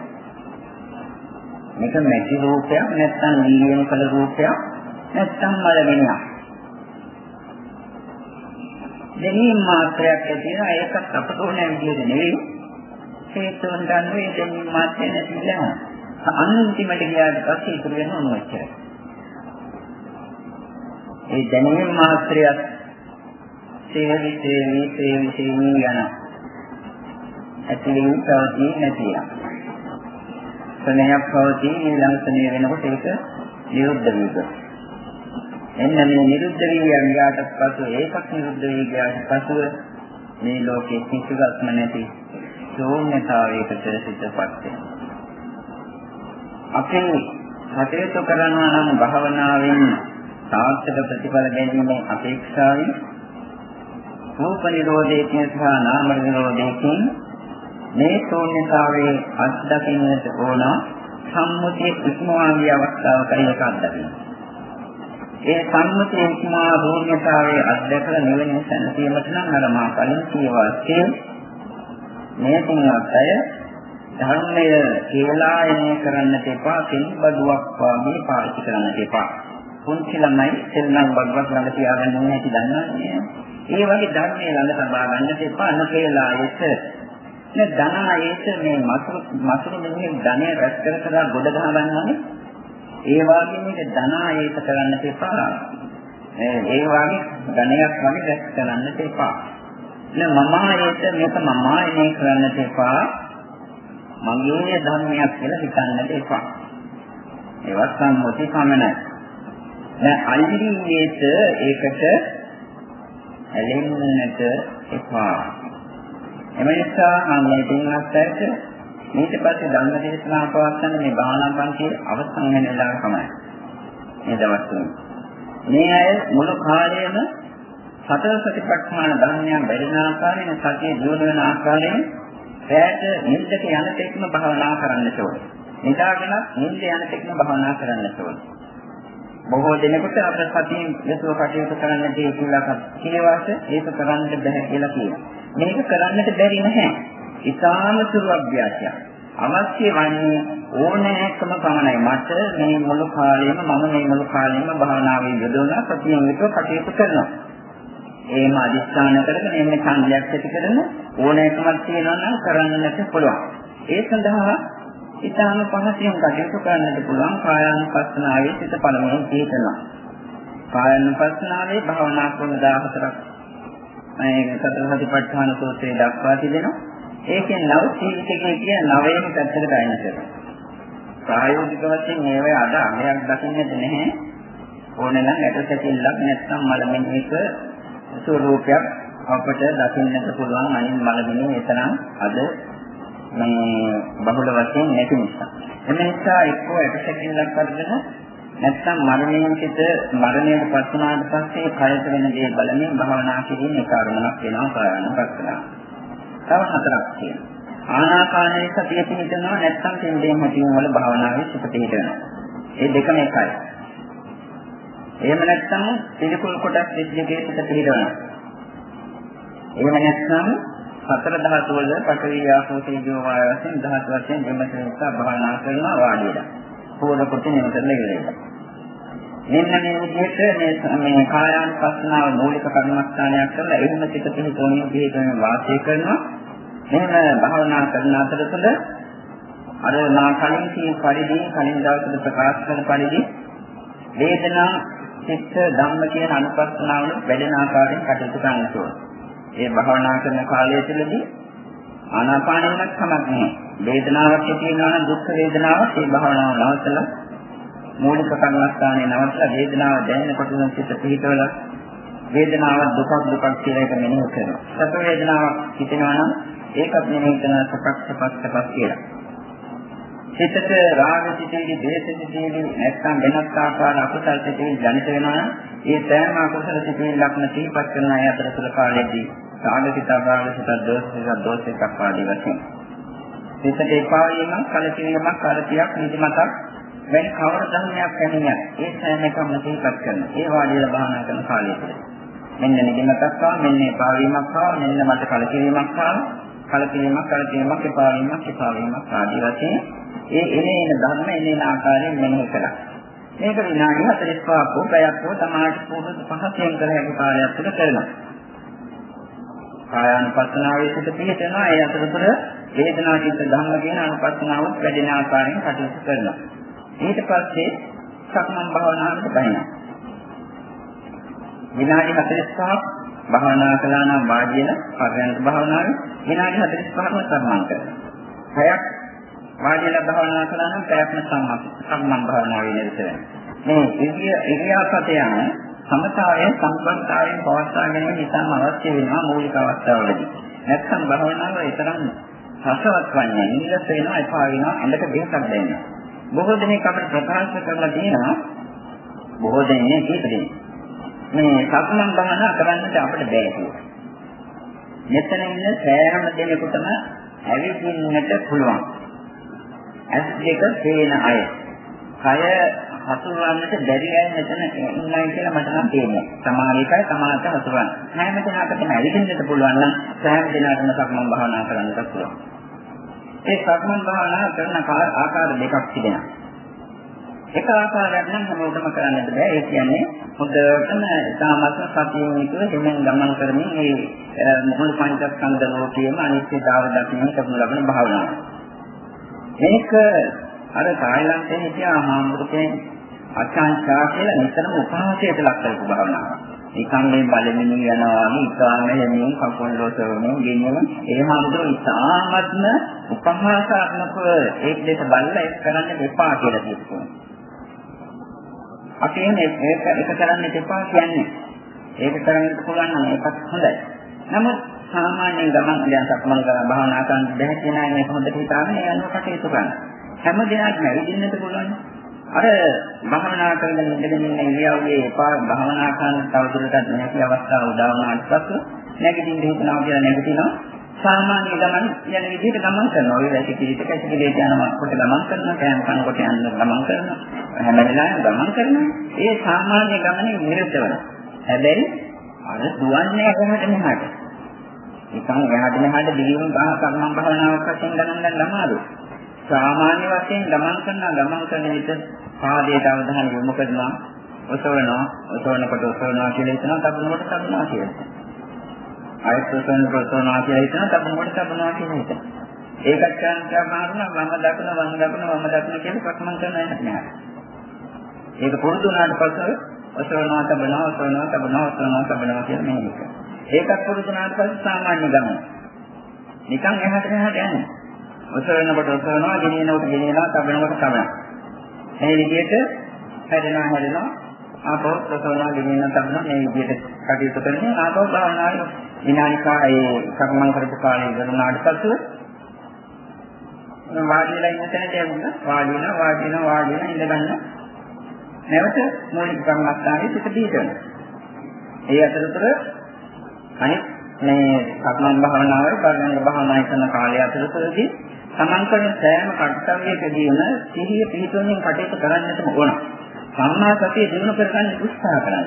මේක මැටි රූපයක් නැත්නම් නිලියන කළ රූපයක් නැත්නම් මලමිණියක්. දෙනීම් මාත්‍රයක් තියෙනවා ඒකත් අපට ඕනෑ විදිහට නෙවෙයි. හේතුන් ගන්නේ දෙනීම් මාත්‍රය නැතිලා. අන්තිමට ගියාට පස්සේ ඉතුරු වෙන මොනවද ඒ දැනීම් මාත්‍රයක් සේවි සේවි සේවි සේවි යන ඇතිවෙන තවදී නැතිලා. ස්නේහයක් පවතී ඊළඟ ස්නේහ වෙනකොට ඒක නිරුද්ධ වීම. එන්න මේ නිරුද්ධ වී ගියාට පසු ඒකක් නිරුද්ධ වී ගියාට පසුව මේ ලෝකයේ කිසිවක්ම නැති ශූන්‍යතාවයකට සිතපත් වෙනවා. අපි කටයුතු කරනවා නම් භාවනාවෙන් සාර්ථක ප්‍රතිඵල ගැනීමේ අපේක්ෂාවෙන් රූප නිරෝධයේ සහ නාම නිරෝධයේ මේ ශූන්‍යතාවයේ අත්දකින්නට ඕන සම්මුතිය ඉක්මවාගේ අවස්ථාවකයි ඒක අත්දකින්න. ඒ සම්මුතිය ඉක්මවා ශූන්‍යතාවයේ අත්දැකලා නිවෙන සැනසීමට නම් අර මා කලින් කියවාසේ මේ තුනත් අය ධර්මය කේලායනය කරන්නට එපා පිළිබදුවක් වාගේ පාවිච්චි කරන්නට එපා. පුංචි ළමයි සෙල්ලම් බඩුවක් ළඟ තියාගන්න ඕනේ ඇති දන්නවනේ. ඒ වගේ ධර්මයේ ළඟ තබා ගන්නට එපා අනුකේලායත නේ ධනායේත මේ මසුරු මසුරු මෙහි ධනය රැස් කර කර ගොඩ ගහගන්නනේ. ඒ වගේම මේක ධනායේත කරන්න තේපා. ඒ වගේ ධනයක් වගේ රැස් කරන්න තේපා. නේ මමායේත මේක මමායනේ කරන්න තේපා. මගේ ධර්මයක් කියලා හිතන්න තේපා. ඒවත් සම්මුති පමණයි. දැන් අයිරියේත ඒකට ඇලෙන්නට එපා. එම නිසා මේ පින්වත්ට ඊට පස්සේ ධර්ම දේශනා පවත්වන්න මේ භාවනා පන්තියේ අවසන් වෙන වෙලාව තමයි. මේ දවස් තුන. මේ අය මුළු කාලයම සතර සතිපට්ඨාන ධර්මයන් බැරින ආකාරයෙන් සතිය දියුණු වෙන ආකාරයෙන් රැයට නිින්දට යන තෙක්ම භාවනා කරන්නට ඕනේ. නිදාගෙන නිින්ද යන තෙක්ම භාවනා කරන්නට ඕනේ. බොහෝ දෙනෙකුට අපේ සතියෙන් යසෝ කටයුතු කරන්න දෙය කියලා කියවාස ඒක කරන්න බෑ කියලා කියනවා. මේක කරන්නට බැරි නැහැ. ඉතාම සුළු අභ්‍යාසයක්. අවශ්‍ය වන්නේ ඕනෑකම පමණයි. මට මේ මුළු කාලෙම මම මේ මුළු කාලෙම භාවනාවේ යෙදුණා සතියෙන් යුතුව කටයුතු කරනවා. එහෙම අදිස්ථාන කරගෙන එන්නේ ඡන්දයක් ඇති කරන ඕනෑකමක් තියෙනවා නම් කරන්නට පුළුවන්. ඒ සඳහා ඊටාම පහසියෙන් කටයුතු කරන්නට පුළුවන් කායානුපස්සනාවේ සිත පළමුවෙන් පිළිතනවා. කායානුපස්සනාවේ භාවනා ක්‍රම 14ක් මේ සතර සතිපට්ඨාන සූත්‍රයේ දක්වා තිබෙනවා. ඒකෙන් නව සීලකේ කියන නවයේම පැත්තකට අයිනට. ප්‍රායෝගික වශයෙන් මේවා අද අමයක් දකින්නට නැහැ. ඕනේ නම් ඇටසැකිල්ලක් නැත්නම් මලමින් එක ස්වරූපයක් අපට දකින්නට පුළුවන් අනිත් මලමිනේ එතරම් අද මේ බහුල වශයෙන් නැති නිසා. එම නිසා එක්කෝ ඇටසැකිල්ලක් අරගෙන නැත්නම් මරණයෙන් සිට මරණයට පත් වුණාට පස්සේ කයට වෙන දේ බලමින් භාවනා කිරීම එක අරමුණක් වෙනවා කායනපස්සනා. තව හතරක් තියෙනවා. ආනාපානයේ සතිය පිහිටනවා නැත්නම් කෙන්දේ හැටින් වල භාවනාවේ සිට පිහිටනවා. මේ දෙකම එකයි. එහෙම නැත්නම් පිළිකුල් කොටස් දෙකේ සිට පිහිටනවා. එහෙම නැත්නම් සතර ධාතු වල පඨවි ආපෝ තේජෝ වායු වශයෙන් ධාතු වශයෙන් දෙමතෙන්සා භාවනා කරනවා වාඩි වෙලා. පොළ කොට නෙමෙතල ඉවරයි. මෙන්න මේ විදිහට මේ මේ කායානුපස්සනාව මූලික කර්මස්ථානයක් කරලා එහෙම සිත පිහිටෝනිය පිහිටන වාසය කරනවා. මෙන්න භාවනා කරන අතරතුර අර මා කලින් කියන පරිදි කලින් දවසේ ප්‍රකාශ කරන පරිදි වේදනා චිත්ත ධම්ම කියන අනුපස්සනාවල වැඩෙන ආකාරයෙන් කටයුතු කරන්න ඕනේ. ඒ භාවනා කරන කාලය තුළදී ආනාපානෙවත් කමක් නැහැ. වේදනාවක් තියෙනවා නම් දුක් වේදනාවක් ඒ භාවනාව නවත්තලා මූලික කර්මස්ථානයේ නවත්තලා වේදනාව දැනෙනකොට සිත පිහිටවල වේදනාව දුකක් දුකක් කියලා එක මෙනෙහි කරනවා. සැප වේදනාවක් හිතෙනවා නම් ඒකත් මෙනෙහි කරන සපක් සපක් සපක් කියලා. සිතට රාග සිතේදී, දේශ සිතේදී නැත්නම් වෙනත් ආකාර අකුසල් සිතේදී ජනිත වෙනවා නම් ඒ සෑම අකුසල සිතේ ලක්ෂණ සිහිපත් කරන අය අතර තුල කාලයේදී රාග සිත, රාග සිත, දෝෂ සිත, දෝෂ සිත ආදී වශයෙන්. සිතට එපා වීමක්, කලකිරීමක්, කාර්යයක්, නිදිමතක් වෙන කවර ධර්මයක් පැමිණියත් ඒ සෑම එකම සිහිපත් කරන. ඒ වාඩිලා භාවනා කරන කාලය තුළ. මෙන්න නිදිමතක් ආවා, මෙන්න එපා වීමක් ආවා, මෙන්න මට කලකිරීමක් ආවා. කලකිරීමක්, කලකිරීමක්, එපා වීමක්, එපා වීමක් ආදී වශයෙන් ඒ එනේන ධර්ම එනේන ආකාරයෙන් මෙනෙහි කළා. මේක විනාඩි 45ක් හෝ පැයක් හෝ තමාට පුරුදු පහසෙන් කළ හැකි කාර්යයක් තුළ කරනවා. කායානුපස්සනාවේ සිට පිළිතනවා ඒ අතරතුර වේදනා චිත්ත ධම්ම කියන අනුපස්සනාවත් වැඩෙන ආකාරයෙන් කටයුතු කරනවා. ඊට පස්සේ සක්මන් භාවනාවට බහිනවා. විනාඩි 45ක් භාවනා කළා නම් වාඩිලා පරයන්ක භාවනාවේ විනාඩි 45ක්ම සම්මන් කරනවා. පැයක් වාඩිලා භාවනා කළා නම් පැයක්ම සම්මන් සම්මන් භාවනාවේ නිරත වෙනවා. මේ ඉරිය ඉරියාපතයන් සමතාවයෙන් සම්බන්ධතාවයෙන් පවත්වා ගැනීම නිසාම අවශ්‍ය වෙනවා මූලික අවස්ථාවලදී. නැත්නම් භාවනාව ඊතරම් රසවත් වන්නේ නිරත වෙනවා එපා වෙනවා ඇඟට බෙහෙතක් දෙන්නවා. බොහෝ දෙනෙක් අපිට ප්‍රකාශ කරලා තියෙනවා බොහෝ දෙනෙක් කීපදෙනෙක් මේ සක්මන් භාවනා කරන්නට අපිට බෑ කියලා. මෙතන ඉන්න සෑම දෙනෙකුටම ඇවිදින්නට පුළුවන්. ඇස් දෙක පේන අය. කය හසුරවන්නට බැරි අය මෙතන ඉන්නයි කියලා මට නම් තේරෙනවා. සමහර එකයි සමහරට හසුරවන්න. හැම දෙනාටම ඇවිදින්නට පුළුවන් නම් සෑම දිනකටම සක්මන් භාවනා කරන්නට පුළුවන්. ඒ සක්මන් භාවනා කරන ආකාර දෙකක් තිබෙනවා. එක ආකාරයක් නම් හැමෝටම කරන්නට බෑ. ඒ කියන්නේ හොඳටම සාමත්ම සතියෙන් යුතුව හිමෙන් ගමන් කරමින් මේ මුල් පංචස්කන්ධ ලෝකයේම අනිත්‍යතාව දකින්න කරනු ලබන භාවනාව. මේක අර තායිලන්තයේ හිටිය ආහාමුදුකේ අචාන්චා කියලා නිතරම උපහාසයට ලක් කරපු භාවනාවක්. නිකන් මේ බලමිනි යනවා වගේ ඉකාමයෙන් කකුල් ලොසවමින් ගෙනියන ඒ හැමදෙම ඉතාමත්ම උපහාසාත්මකව ඒක දෙක බලලා ඒක කරන්න එපා කියලා කියනවා. අපි එන්නේ ඒක එක කරන්න එපා කියන්නේ. ඒක කරන්න පුළුවන් නම් ඒකත් හොඳයි. නමුත් සාමාන්‍යයෙන් ගමන් දැන් සක්මන් කරලා භාවනා කරන්න බැහැ කියන අය මේක හොඳට හිතාගෙන ඒ අනුව කටයුතු කරන්න. හැම දිනක්ම ඇවිදින්නට පුළුවන්. අර භාවනා කරගෙන ඉඳගෙන ඉන්න ඉරියව්වේ එපා භාවනා කරන තවදුරටත් නැති අවස්ථාව උදා වුණාට පස්සේ නැගිටින්න හිතනවා කියලා නැගිටිනවා සාමාන්‍ය ගමන් යන විදිහට ගමන් කරනවා. ඔය වැසි කිරිට කැසි කිරිට යනවා කොට ගමන් කරනවා. කෑම කනකොට යන ගමන් කරනවා. හැම වෙලාවෙම ගමන් කරනවා. ඒ සාමාන්‍ය ගමනේ නිරත වෙනවා. හැබැයි අර දුවන්නේ එහාට මෙහාට. නිකන් එහාට මෙහාට දිගින් බහ කර්මම් භාවනාවක් වශයෙන් ගණන් ගන්න අමාරුයි. සාමාන්‍ය වශයෙන් ගමන් කරන ගමන් කරන විට පාදයට අවධානය යොමු කරනවා ඔසවනවා ඔසවනකොට ඔසවනවා කියලා හිතනවා තබනකොට තබනවා කියලා. අයත් ඔසවනකොට ඔසවනවා කියලා හිතනවා තබනකොට තබනවා කියලා හිතනවා. ඒකත් කරන්නේ මාරුණා මම දකුණ මම දකුණ මම දකුණ කියලා ප්‍රකමන් කරන එක නෑ. ඒක පුරුදු වුණාට පස්සේ ඔසවනවා තබනවා ඔසවනවා තබනවා ඔසවනවා තබනවා කියලා මෙහෙම කරනවා. ඒකත් පුරුදු වුණාට පස්සේ සාමාන්‍ය ගමන. නිකන් එහාට මෙහාට යන්නේ. ඔසවනකොට ඔසවනවා, ගෙනියනකොට ගෙනියනවා, තබනකොට තබනවා. මේ විදිහට හැදෙනවා හැදෙනවා ආපහු ඔසවනවා, ගෙනියනවා, තබනවා මේ විදිහට කටයුතු කරන්නේ ආපහු භාවනාවේ විනාඩිකා ඒ කර්මම් කරපු කාලේ ගණනාට පස්සෙ වාඩි වෙලා ඉන්න තැනට යන්න වාඩි වෙනවා, වාඩි වෙනවා, වාඩි වෙනවා ඉඳ ගන්න. නැවත මූලික කර්මස්ථානයේ සිට දීතන. ඒ අතරතුර අනිත් මේ සක්මන් භාවනාවයි පරණ භාවනාවයි කරන කාලය අතරතුරදී තමන් කරන සෑම කර්තව්‍යයකදීම සිහිය පිහිටුවමින් කටයුතු කරන්නටම ඕන. සම්මා සතිය දිනු කරගන්න උත්සාහ කරන්න.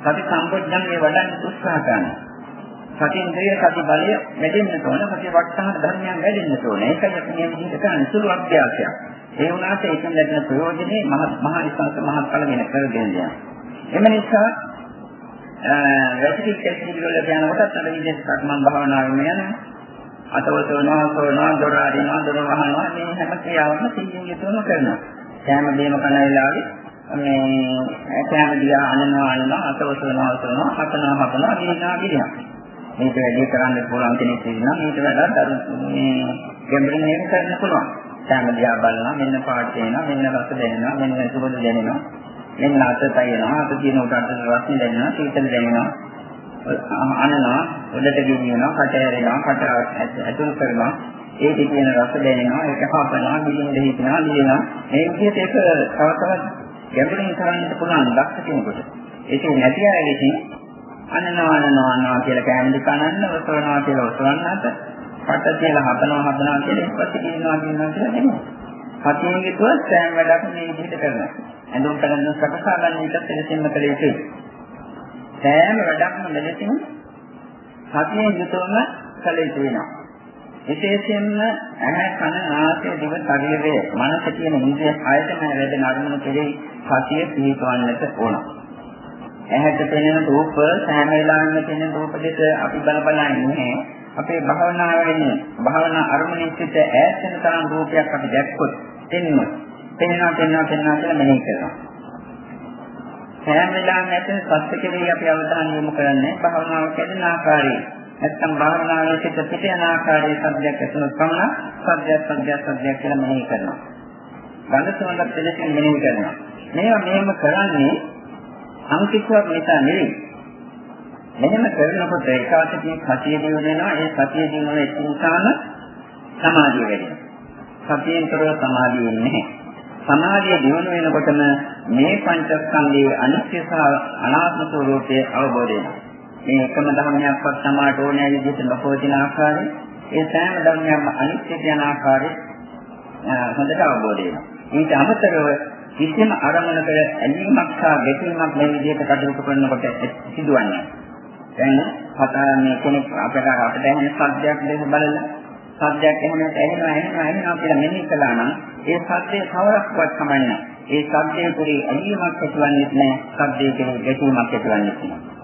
සති සම්පෝඥංගේ වඩන්න උත්සාහ කරන්න. සති ඉන්ද්‍රිය සති බලය වැඩෙන්න ඕන. සති වටහාන ධර්මයන් වැඩෙන්න ඕන. ඒකයි අපි මේ විදිහට කරන සුළු අභ්‍යාසයක්. ඒ වුණාට ඒකෙන් ලැබෙන ප්‍රයෝජනේ මහ මහ විශ්වාස මහත්ඵල වෙන කරගෙන යනවා. එම නිසා වැසිකිලි කෙස්සිලි වල යනකොටත් අර විදිහට සක්මන් භාවනාවෙම යනවා. අතවසනවා සෝනවා දොර අරිනවා දොර වහනවා මේ හැම ක්‍රියාවක්ම සිහියෙන් යුතුවම කරනවා. කෑම බීම කන වෙලාවේ මේ කෑම දිහා අනනවා අනනවා අතවසනවා සෝනවා හතනවා හතනවා දිනවා දිනවා. මේක වැඩි කරන්න පුළුවන් කෙනෙක් ඉන්නවා. මේක වඩා දරු මේ ගැඹුරින් මේක කරන්න පුළුවන්. කෑම දිහා බලනවා. මෙන්න පාට වෙනවා මෙන්න රස දැනෙනවා මෙන්න සුබද දැනෙනවා. මෙන්න අත තයනවා. අත කියන උඩට රස්නේ දැනෙනවා සීතල දැනෙනවා. අනනවා උඩට ගෙනියනවා කට ඇරෙනවා කට ඇතුල් කරනවා. ඒකේ තියෙන රස දැනෙනවා. ඒක හපනවා ගිලින් දෙහිනවා ලියනවා. මේ විදිහට ඒක තව තවත් ගැඹුරින් කරන්නට පුළුවන් දක්ෂ කෙනෙකුට. ඒක නැති අය විසින් අනනවා අනනවා අනනවා කියලා කැමති කනන්න ඔසවනවා කියලා ඔසවන්නත් කට කියලා හපනවා හපනවා කියලා ඉස්පස්සේ කියනවා කියනවා කියලා නෙමෙයි. සතියෙන් ගිහුවත් සෑම වැඩක්ම මේ විදිහට කරනවා. ඇඳුම් කරන සකසා ගන්න එකත් එලෙසින්ම කළ යුතුයි. සෑම වැඩක්ම මෙලෙසින් සතියෙන් යුතුවම කළ යුතු වෙනවා. විශේෂයෙන්ම ඇහැ කන නාසය දිව ශරීරය මනස කියන ඉන්ද්‍රිය හයතම වැඩෙන අරමුණු කෙරෙහි සතිය පිහිටවන්නට ඕන. ඇහැට පෙනෙන රූප සෑම වෙලාවෙම පෙනෙන රූප දෙක අපි බල බල ඉන්නේ. අපේ භාවනාවෙන් භාවනා අරමුණෙන් සිට ඈත් වෙන තරම් රූපයක් අපි දැක්කොත් එන්න. පෙනෙනවා පෙනෙනවා පෙනෙනවා කියලා මෙනෙහි කරනවා. සෑම වෙලාවෙම ඇතින සත්‍ය කෙරෙහි අපි අවධානය යොමු කරන්නේ භාවනාව කැඩෙන ආකාරයේ. නැත්නම් භාවනාවේ සිට පිට යන ආකාරයේ සත්‍යයක් ඇතුළත් පමණ සත්‍යයක් සත්‍යයක් සත්‍යයක් කියලා මෙනෙහි කරනවා. ගඳ සුවඳ පිළිසින් මෙනෙහි කරනවා. මේවා මෙහෙම කරන්නේ අංකිතවක් නිසා නෙවෙයි. මෙහෙම කරනකොට ඒකාසතිය සතිය දිනු වෙනවා. ඒ සතිය දිනු වෙන නිසාම සමාධිය වැඩෙනවා. සතියෙන් තොරව සමාධිය වෙන්නේ නැහැ. සමාධිය දිනු වෙනකොටම මේ පංචස්කන්ධයේ අනිත්‍ය සහ අනාත්ම ස්වરૂපය අවබෝධ වෙනවා. මේ එකම ධර්මයක්වත් සමාට ඕනෑ විදිහට නොපෝදින ආකාරය, ඒ සෑම ධර්මයක්ම අනිත්‍ය යන ආකාරය හොඳට අවබෝධ වෙනවා. ඊට අමතරව කිසිම අරමුණක ඇලීමක් සහ ගැටීමක් මේ විදිහට කටයුතු කරනකොට සිදුවන්නේ. දැන් කතා මේ කෙනෙක් අපට අපට ඇහෙන සද්දයක් දෙක බලලා සද්දයක් එහෙම ඇහෙනවා ඇහෙනවා ඇහෙනවා කියලා මෙනෙහි කළා නම් ඒ සද්දේ කවරක්වත් කමන්නේ ඒ ශබ්දයේ පරි ඇලීමක් ඇතිවන්නේ නැහැ. ශබ්දයේ පරි ගැටීමක් ඇතිවන්නේ නැහැ.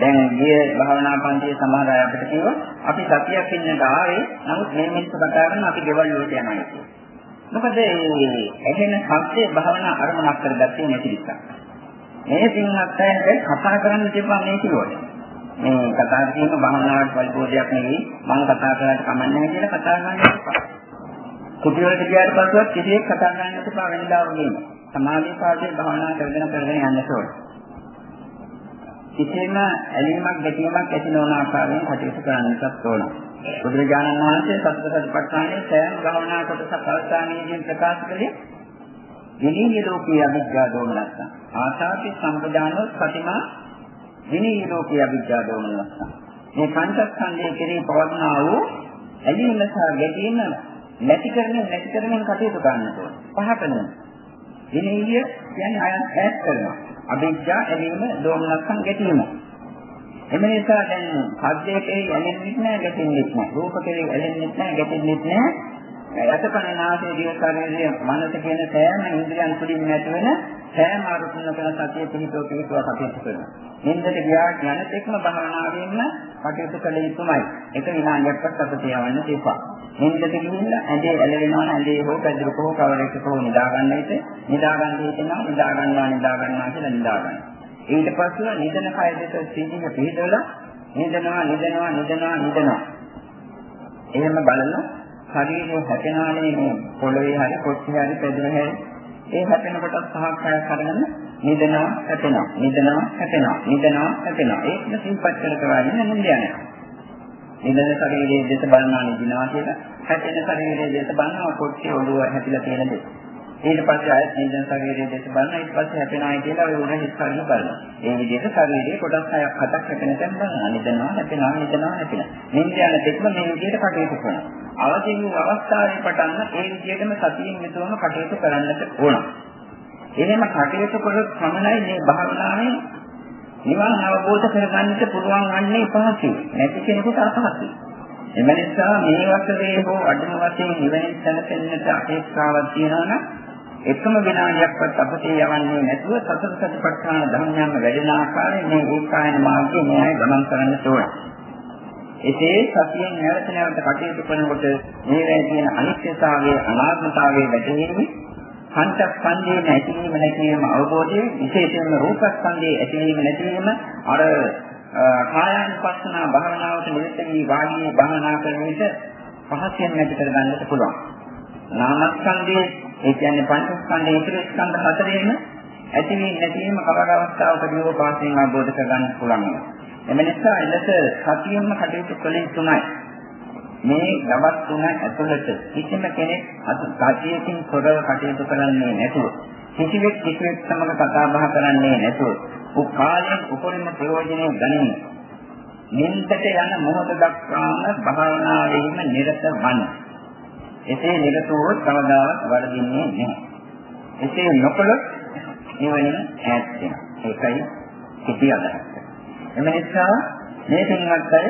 දැන් ගිය භාවනා පන්තියේ සමහර අය අපිට කිව්වා අපි සතියක් ඉන්නට ආවේ නමුත් මේ මිනිස්සු කතා කරන අපි ගෙවල් වලට යනවා කියලා. මොකද මේ ඇහෙන ශබ්දේ භාවනා අරමුණක් කරගත්තේ නැති නිසා. මේ පින්වත් අයට කතා කරන්න තිබ්බා මේ කිව්වනේ. මේ කතා කිරීම භාවනාවට පරිපෝෂයක් නෙවෙයි මම කතා කරලා කමන්නේ කියලා කතා කරන්න එපා. කුටි වලට ගියාට පස්සෙත් කිසියෙක් කතා කරන්න එපා වෙනදා වගේ. සමාධි පාඩේ භාවනා කරගෙන කරගෙන යන්න ඕනේ. කිසිම ඇලීමක් ගැටීමක් ඇති නොවන ආකාරයෙන් කටයුතු කරන්නටත් ඕන. බුදුරජාණන් වහන්සේ සතර සතිපට්ඨානයේ සෑම භාවනා කොටසක් අවසානයේදී ප්‍රකාශ කළේ විනීය ලෝකීය අවිද්‍යා දෝමනස්ස. ආසාති සම්පදානෝ සතිමා විනීය ලෝකීය අවිද්‍යා දෝමනස්ස. මේ පංචස්කන්ධයේ කෙරෙහි පවත්නා වූ ඇලීම සහ ගැටීම නැති කරමින් නැති කරමින් කටයුතු කරන්නට ඕන. පහකන විනීය කියන්නේ අයත් ඈත් කරනවා. අවිද්‍යා ඇලීම දෝමනස්සන් ගැටීම. එම නිසා දැන් හද්දේකේ ඇලෙන්නෙත් නැහැ ගැටෙන්නෙත් නැහැ. රූපකේ ඇලෙන්නෙත් නැහැ ගැටෙන්නෙත් නැහැ. රසකන නාසයේ දිව ශරීරයේ මනස කියන සෑම ඉන්ද්‍රියන් තුළින් නැති වෙන සෑම අරුතුනකන සතිය පිහිටෝ පිහිටුවා කටයුතු කරනවා. නින්දට ගියාට යන තෙක්ම භාවනාවෙන්ම කටයුතු කළ යුතුමයි. එක විනාඩියක්වත් අපිට යවන්න දෙපා. නින්දට ගිහිල්ලා ඇඳේ ඇලවෙනවා ඇඳේ හෝ පැදුරක හෝ කවරයක හෝ නිදා ගන්න විට නිදා ගන්න හිතෙනවා නිදා ගන්නවා නිදා ගන්නවා කියලා නිදා ගන්න. ඊට පස්සේ නිදන කය දෙක සීනිය පිළිදවලා නිදනවා නිදනවා නිදනවා නිදනවා. එහෙම බලන ශරීරයේ හැපෙනානේ මේ පොළවේ හරි කොච්චි හරි පැදුර හැරි ඒ හැපෙන කොටස් පහක් හයක් කරගෙන නිදනවා හැපෙනවා නිදනවා හැපෙනවා නිදනවා හැපෙනවා ඒක සිම්පත් කර කරගෙන නිද යනවා නිදන ශරීරයේ දෙස බලනවා නිදිනවා කියලා. හැපෙන ශරීරයේ දෙස බලනවා කොච්චි ඔළුව හැපිලා තියෙන දේ ඊට පස්සේ ආයෙත් නිදන ශරීරයේ දෙස බලනවා. ඊට පස්සේ හැපෙනවා කියලා ඔය උඩ හිස් කරගෙන බලනවා. ඒ විදිහට ශරීරයේ කොටස් හයක් හතක් හැපෙන තැන බලනවා. නිදනවා හැපෙනවා නිදනවා හැපෙනවා. නිද යන දෙකම මේ විදිහට කටයුතු කරනවා. අවදි වූ අවස්ථාවේ පටන් ඒ විදිහටම සතියෙන් යුතුවම කටයුතු කරන්නට ඕන. එහෙම කටයුතු කළොත් පමණයි මේ භාවනාවේ නිවන් අවබෝධ කරගන්නට පුළුවන් වන්නේ පහසුයි. නැති කෙනෙකුට අපහසුයි. එම නිසා මේ වසරේ හෝ අඩුම වශයෙන් නිවෙන සැලසෙන්නට අපේක්ෂාවක් තියෙනවා නම් එකම විනාඩියක්වත් අපතේ යවන්නේ නැතුව සතර සතිපට්ඨාන ධර්මයන්ම වැඩෙන ආකාරයෙන් මේ ඒකායන මාර්ගයේ න්යාය ගමන් කරන්න ඕන. එසේ සතියෙන් නැවත නැවත කටයුතු කරනකොට මේවැය තියෙන අනිත්‍යතාවයේ අනාත්මතාවයේ වැටහීම පංචස්කන්ධයේ නැතිවීම නැතිවීම අවබෝධයේ විශේෂයෙන්ම රූපස්කන්ධයේ ඇතිවීම නැතිවීම අර කායानुපස්සන භාවනාවට නිරත වී වාඩි භාවනා කරන විට පහසෙන් නැති කර ගන්නට පුළුවන්. නාමස්කන්ධයේ ඒ කියන්නේ පංචස්කන්ධයේ ඉතිරි ස්කන්ධ හතරේම ඇතිවීම නැතිවීම කවර අවස්ථාවකදී ඔබ පාසෙන් අවබෝධ කර ගන්න පුළුවන්. එම නිසා එලෙස සතියෙන්ම කටයුතු කළ යුතුමයි. මේ දවස් තුන ඇතුළත කිසිම කෙනෙක් සතියකින් තොරව කටයුතු කරන්නේ නැතුව කිසිවෙක් කිසිවෙක් සමග කතා බහ කරන්නේ නැතුව උ කාලයෙන් උපරිම ප්‍රයෝජනය ගනිමින් නින්දට යන මොහොත දක්වාම භාවනාවේම නිරත වන්න. එසේ නිරත වූ කවදාවත් වරදින්නේ නැහැ. එසේ නොකළොත් නිවනින් ඈත් වෙනවා. ඒකයි කිසි අදහසක්. එම නිසා මේ පින්වත් අය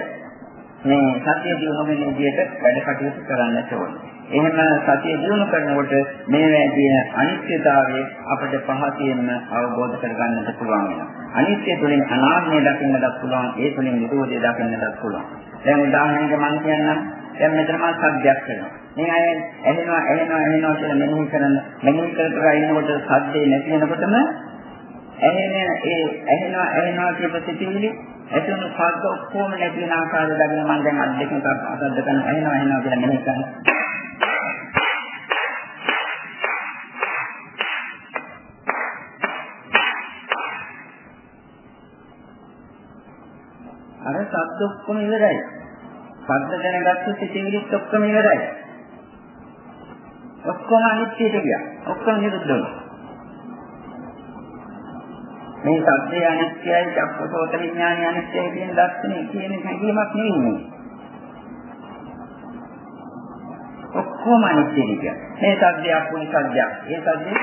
මේ සතිය දිනු වෙන විදිහට වැඩ කටයුතු කරන්නට ඕනේ. එහෙම සතිය දිනු කරනකොට මේ වැදින අනිත්‍යතාවය අපිට පහතියෙන්ම අවබෝධ කරගන්නට පුළුවන් වෙනවා. අනිත්‍ය තුළින් අනාත්මය දකින්නට පුළුවන්, ඒ තුළින් නිරෝධය දකින්නට පුළුවන්. දැන් උදාහරණයක් මම කියන්නම්. දැන් මෙතන මම සද්දයක් කරනවා. මේ අය ඇහෙනවා ඇහෙනවා ඇහෙනවා කියලා මෙනෙහි කරන මෙනෙහි කර කර ඉන්නකොට සද්දේ නැති වෙනකොටම ඇහෙන ඒ ඇහෙනවා ඇහෙනවා කියන සිතිවිලි එතන ශබ්ද ඔක්කොම නැති වෙන ආකාරය දකින මම දැන් අත් දෙකෙන් අසද්ද කරන ඇහෙනවා ඇහෙනවා කියලා මෙනෙහි කරනවා. අර ශබ්ද ඔක්කොම ඉවරයි. ශබ්ද දැනගත්තු සිතිවිලිත් ඔක්කොම ඉවරයි. ඔක්කොම අනිත්‍යයට ගියා. ඔක්කොම නිරුද්ධ වුණා. මේ සත්‍යය අනිත්‍යයි චක්කසෝත විඥානය අනිත්‍යයි කියන දර්ශනේ කියන හැඟීමක් නෙවෙයි. ඔක්කොම අනිත්‍ය නික. මේ සත්‍යයක් වුණ සත්‍යයක්. ඒ සත්‍ය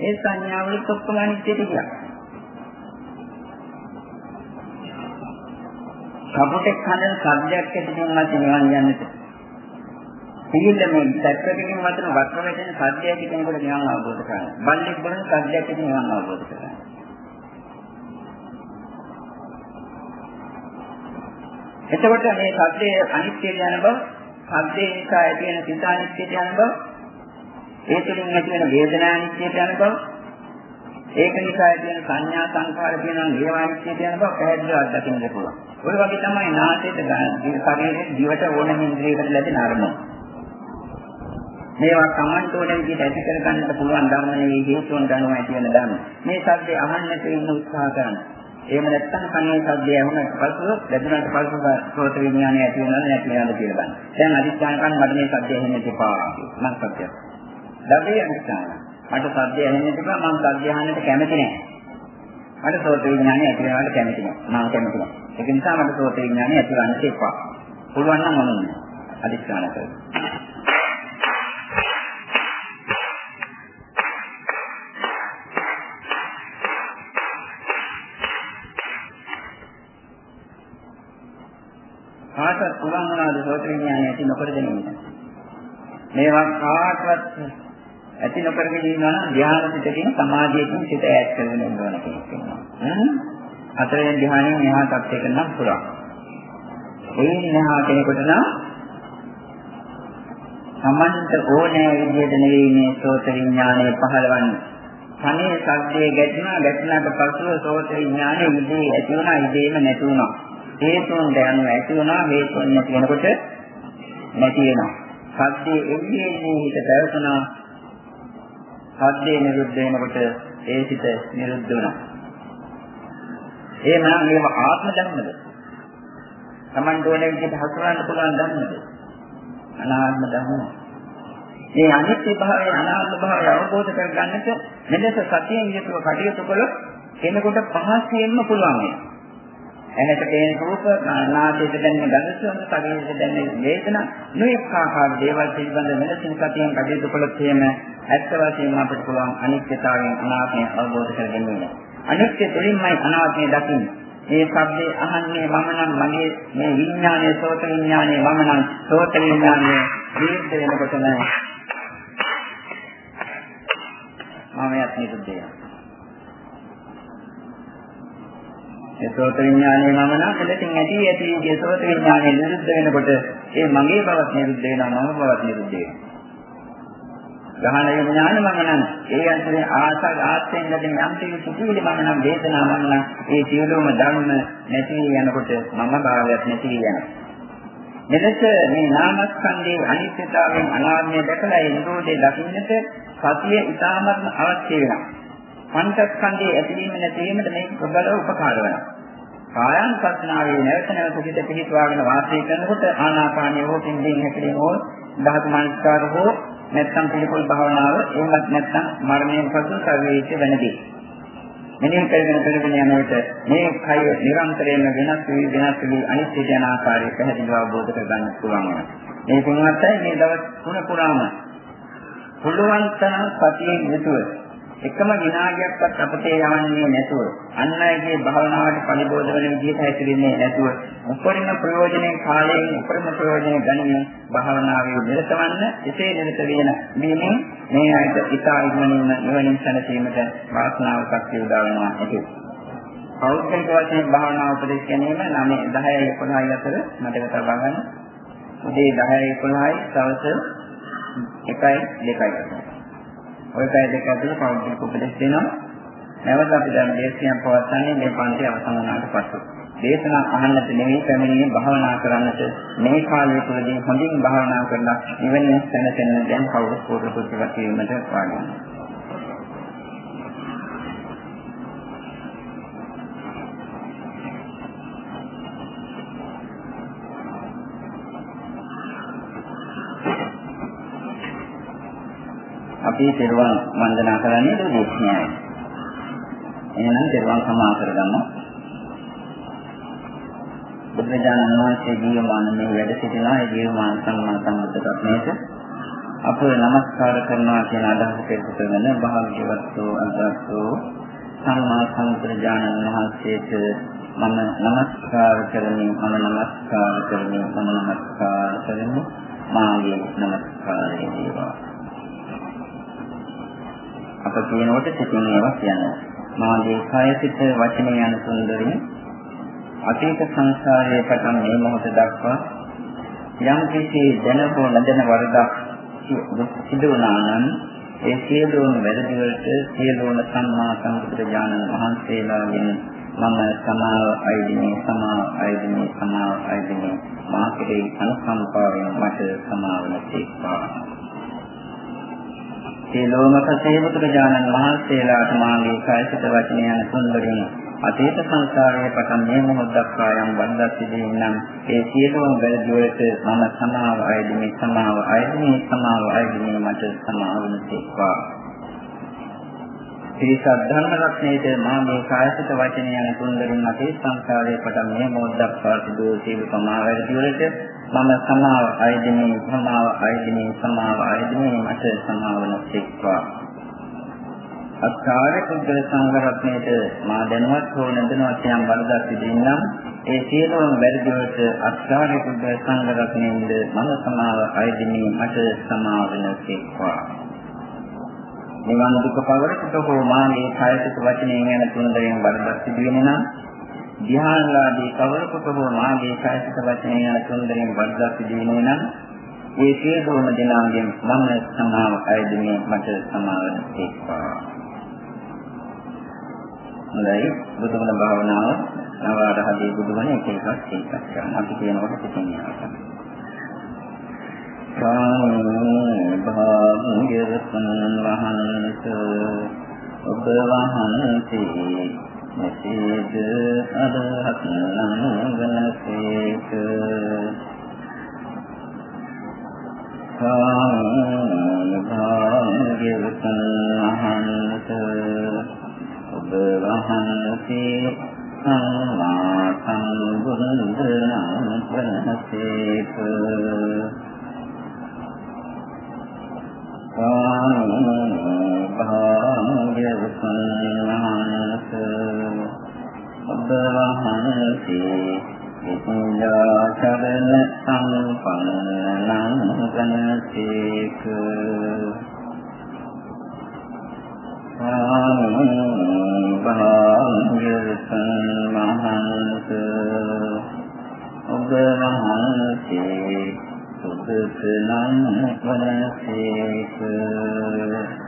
ඒ සංඥාවලත් ඔක්කොම අනිත්‍ය ටිකක්. සපුටෙක් හඳන සබ්ජෙක්ට් එකකින් මත නිවන් යන්නට. සීලමෙන් සැකකකින් මත වක්‍ර වැටෙන සත්‍යයක් කෙනෙකුට නිවන් අවබෝධ කරගන්න. බල්ලෙක් බලන සත්‍යයක් නිවන් අවබෝධ කරගන්න. එතකොට මේ සත්‍යයේ අනිත්‍ය යන බව, සත්‍යයේ නිසා ඇති වෙන සිත අනිත්‍ය යන බව, ඒ තුළින් ඇති වෙන වේදනා අනිත්‍ය යන බව, ඒක නිසා ඇති වෙන සංඥා සංකාර කියන ඒවා අනිත්‍ය යන බව පැහැදිලිව අත්දකින්න පුළුවන්. ඔය වගේ තමයි නාසයට ශරීරයේ දිවට ඕනම ඉන්ද්‍රියකට ලැබෙන අරමුණ. මේවා Tamanට ඕන විදිහට ඇති කර ගන්නට පුළුවන් ධර්ම නෙවෙයි හේතුන් ගන්නවා ඇති වෙන ධර්ම. මේ සත්‍ය අහන්නට ඉන්න උත්සාහ කරනවා. එහෙම නැත්නම් කණේ ශබ්දය ඇහුණට පස්සෙ ලැබුණාට පස්සෙ සෝත විඥානය ඇති වෙනවද නැති වෙනවද කියලා බලන්න. දැන් අදිස්ථාන කරන මට මේ ශබ්දය ඇහෙන්න එපා කියලා. මම සත්‍යයක්. ළඟේ අදිස්ථාන. මට ශබ්දය ඇහෙන්න එපා මම ශබ්දය අහන්නට කැමති නැහැ. මට සෝත විඥානය ඇති වෙනවට කැමති නැහැ. මම කැමති නැහැ. ඒක නිසා මට සෝත විඥානය ඇති වෙන්නට එපා. පුළුවන් නම් මොනවද? අදිස්ථාන කරගන්න. කාටවත් පුළුවන් වුණාද සෝත විඥානය ඇති නොකර දෙන්නේ. මේවා කාටවත් ඇති නොකරගෙන ඉන්නවා නම් ධ්‍යාන පිටකින් සමාධියකින් සිත ඈත් කරගෙන ඉන්න ඕන කෙනෙක් වෙනවා. හතරෙන් ධ්‍යානයෙන් එහා තත්යක නම් පුළුවන්. ඒ නහා කෙනෙකුට නම් සමන්ත ඕනෑ විදිහට නෙවෙයි මේ සෝත විඥානය පහළවන්නේ. කනේ සද්දේ ගැටුණා ගැටුණාට පස්සෙ සෝත විඥානය ඉදී ඇති වුණා ඉදීම නැති වුණා. හේතුන් දැනුම ඇති වුණා හේතුන් නැති වෙනකොට නැති වෙනවා. සද්දේ එන්නේ හිත පැවතුණා. සද්දේ නිරුද්ධ වෙනකොට ඒ හිත නිරුද්ධ වෙනවා. එහෙනම් මේව ආත්ම ධර්මද? Taman ඕනේ විදිහට හසුරවන්න පුළුවන් ධර්මද? අනාත්ම ධර්ම. මේ අනිත්‍ය භාවය අනාත්ම භාවය අවබෝධ කරගන්නට මෙලෙස සතියෙන් යුතුව කටයුතු කළොත් කෙනෙකුට පහසෙන්ම පුළුවන් වෙනවා. ඇහැට පේන රූප, නාසයට දැනෙන ගඳ සුවඳ, ශරීරයට දැනෙන වේදනා, නොඑක ආකාර දේවල් පිළිබඳ මෙලෙසින් සතියෙන් කටයුතු කළොත් එහෙම ඇත්ත වශයෙන්ම අපිට පුළුවන් අනිත්‍යතාවයෙන් අනාත්මය අවබෝධ කරගන්න. අනිත්‍ය තුළින්මයි අනාත්මය දකින්නේ. මේ ශබ්දේ අහන්නේ මම නම් මගේ මේ විඥානයේ සෝත විඥානයේ මම නම් සෝත විඥානයේ විරුද්ධ වෙනකොටම මම යත් නිරුද්ධ වෙනවා. ඒ සෝත විඥානයේ මම නම් එලෙසින් ඇති ඇති ඒ සෝත විඥානයේ නිරුද්ධ වෙනකොට ඒ මගේ බවත් නිරුද්ධ වෙනවා මම බවත් නිරුද්ධ වෙනවා. ගහන විඥාන මම නම් ඒ අන්තරේ ආසල් ආත්යෙන් ලැබෙන යම් කිසි සුඛිලි මම නම් වේදනා මම නම් ඒ සියලුම ධර්ම නැති යනකොට මම භාවයක් නැති යනවා. මෙලෙස මේ නාමස්කන්ධයේ අනිත්‍යතාවයෙන් අනාත්මය දැකලා ඒ නිරෝධය දකින්නට සතිය ඉතාමත්ම අවශ්‍ය වෙනවා. පංචස්කන්ධයේ ඇතිවීම නැතිවීමට මේ ප්‍රබල උපකාර වෙනවා. කායानुපස්සනාවේ නැවත නැවත පිට පිහිටවාගෙන වාසය කරනකොට ආනාපානිය හෝ පින්දීන් හැකලින් හෝ ධාතු මනස්කාර හෝ නැත්නම් පිළිකුල් භාවනාව එහෙමත් නැත්නම් මරණයෙන් පසු සර්වීච්‍ය වෙනදී. මෙනෙහි කරගෙන කරගෙන යනකොට මේ කය නිරන්තරයෙන්ම වෙනස් වී වෙනස් වී අනිත්‍ය යන ආකාරය පැහැදිලිව අවබෝධ කරගන්න පුළුවන් වෙනවා. මේ තුනත් මේ දවස් තුන පුරාම පුළුවන් තරම් සතියෙන් යුතුව එකම විනාඩියක්වත් අපතේ යවන්නේ නැතුව අන් අයගේ භාවනාවට පරිබෝධ වෙන විදිහට හැසිරෙන්නේ නැතුව උපරිම ප්‍රයෝජනෙන් කාලයෙන් උපරිම ප්‍රයෝජනෙ ගනිමින් භාවනාවේ නිරතවන්න එසේ නිරත වෙන මෙමින් මේ අයට ඉතා ඉක්මනින්ම නිවනින් සැනසීමට වාසනාව ශක්තිය උදා වෙනවා ඇති. පෞද්ගලික වශයෙන් භාවනා උපදෙස් ගැනීම 9 10 11 අතර මතක තබා ගන්න. උදේ 10 11යි සවස් 1යි 2යි. ඔය පැය දෙක ඇතුළත පෞද්ගලික උපදෙස් දෙනවා. නැවත අපි දැන් දේශනාවක් පවත්වන්නේ මේ පන්ති අවසන් වුණාට පස්සේ. දේශනා අහන්නට නෙවෙයි පැමිණීමේ භාවනා කරන්නට මේ කාලය තුළදී හොඳින් භාවනා කරලා නිවෙන සැනසෙන දැන් කවුරුත් පූර්ව ප්‍රතිපත්ති වීමට වාඩි අපි පෙරවන් වන්දනා කරන්නේ දේශනාවයි. එහෙනම් පෙරවන් සමා කරගන්න. බුදුරජාණන් වහන්සේ ජීවමාන මේ වැඩ සිටිනා ඒ ජීවමාන සම්මා සම්බුද්ධ ධර්මයට අප නමස්කාර කරනවා කියන අදහස පෙරට වෙන භාග්‍යවත් වූ අදහස් වූ සම්මා සම්බුදුරජාණන් වහන්සේට මම නමස්කාර කරමි මම නමස්කාර කරමි මම නමස්කාර කරමි මාගේ නමස්කාරය වේවා අප කියනකොට සිතින් ඒවා කියන්නේ. මාගේ කය සිත වචනය යන සුන්දරින්. අතීත සංසාරයේ පටන් මේ මොහොත දක්වා යම් කිසි දැනකෝ නැදෙන වරදක් සිදු වුණා නම් ඒ සියලුම වැරදි වලට සියලුම සම්මා සම්බුදුරජාණන් වහන්සේලාගෙන් මම සමාව අයිදිනේ සමාව අයිදිනේ සමාව අයිදිනේ මා කෙරෙහි අනුකම්පාවෙන් මට සමාවන තේක්වා සියලුම සේවකුදුරජාණන් වහන්සේලාට මාගේ කායික වචනය යන තුන්වරින් අතීත සංසාරයේ පටන් මේ මොහොත දක්වා යම් වන්දක් සිදුවීම් නම් ඒ සියලුම වැරදි වලට මම සමාව අයදිමි සමාව අයදිමි සමාව අයදිමි මට සමාවන තේක්වා ශ්‍රී සද්ධර්ම රත්නයේ මාගේ කායසිත වචන යන තුන්දරින් අතීත සංසාරයේ පටන් මේ මොහොත දක්වා සිදු වූ සියලු සමාව වැරදි වලට මම සමාව අයදිමි සමාව අයදිමි සමාව අයදිමි මට සමාවන තේක්වා අත්කාර කුද්දල සංඝරත්නයේ මා දැනුවත් හෝ නැදනවත් යම් වරදක් තිබෙනම් ඒ සියලුම වැරදි වලට අත්කාර කුද්දල සංඝරත්නයෙන්ද මම සමාව අයදිමි මට සමාව වෙනසේක්වා නිවන් දුක පවරකට හෝ මාගේ කායසිත වචනයෙන් යන තුන්දරෙන් වරදක් තිබෙන නම් ධ්‍යානලාදී කවරකට හෝ මාගේ කායසිත වචනයෙන් යන තුන්දරෙන් වරදක් තිබෙන නම් ඒ සියලුම දෙනාගෙන් මම සමාව අයදිමි මට සමාව වෙනසේක්වා හොඳයි. බුදුමන භාවනාව නවාරහදී බුදුමන එක එකක් ඒකක් කරන්න. අපි කියනකොට පිටින් යනවා. සාමී භාග්‍යවතුන් වහන්ස ඔබ වහන්සේ මෙසේද අරහත් නම් වනසේක සාමී භාග්‍යවතුන් වහන්ස ඔබ වහන්සේ සම්මා සම්බුද්ධ වහන්සේක භාග්‍යවතුන් වහන්සේ ඔබ වහන්සේ විඤ්ඤා චරණ සම්පන්නං ගණසේක භාග්‍යවතුන් මහන්ස ඔබ වහන්සේ සුදුසුනම් වනසේක භාග්‍යවතුන් මහන්ස ඔබ වහන්සේ රෝග විදෝනන වනසේක සාම භාග්‍යවතුන් මහන්ස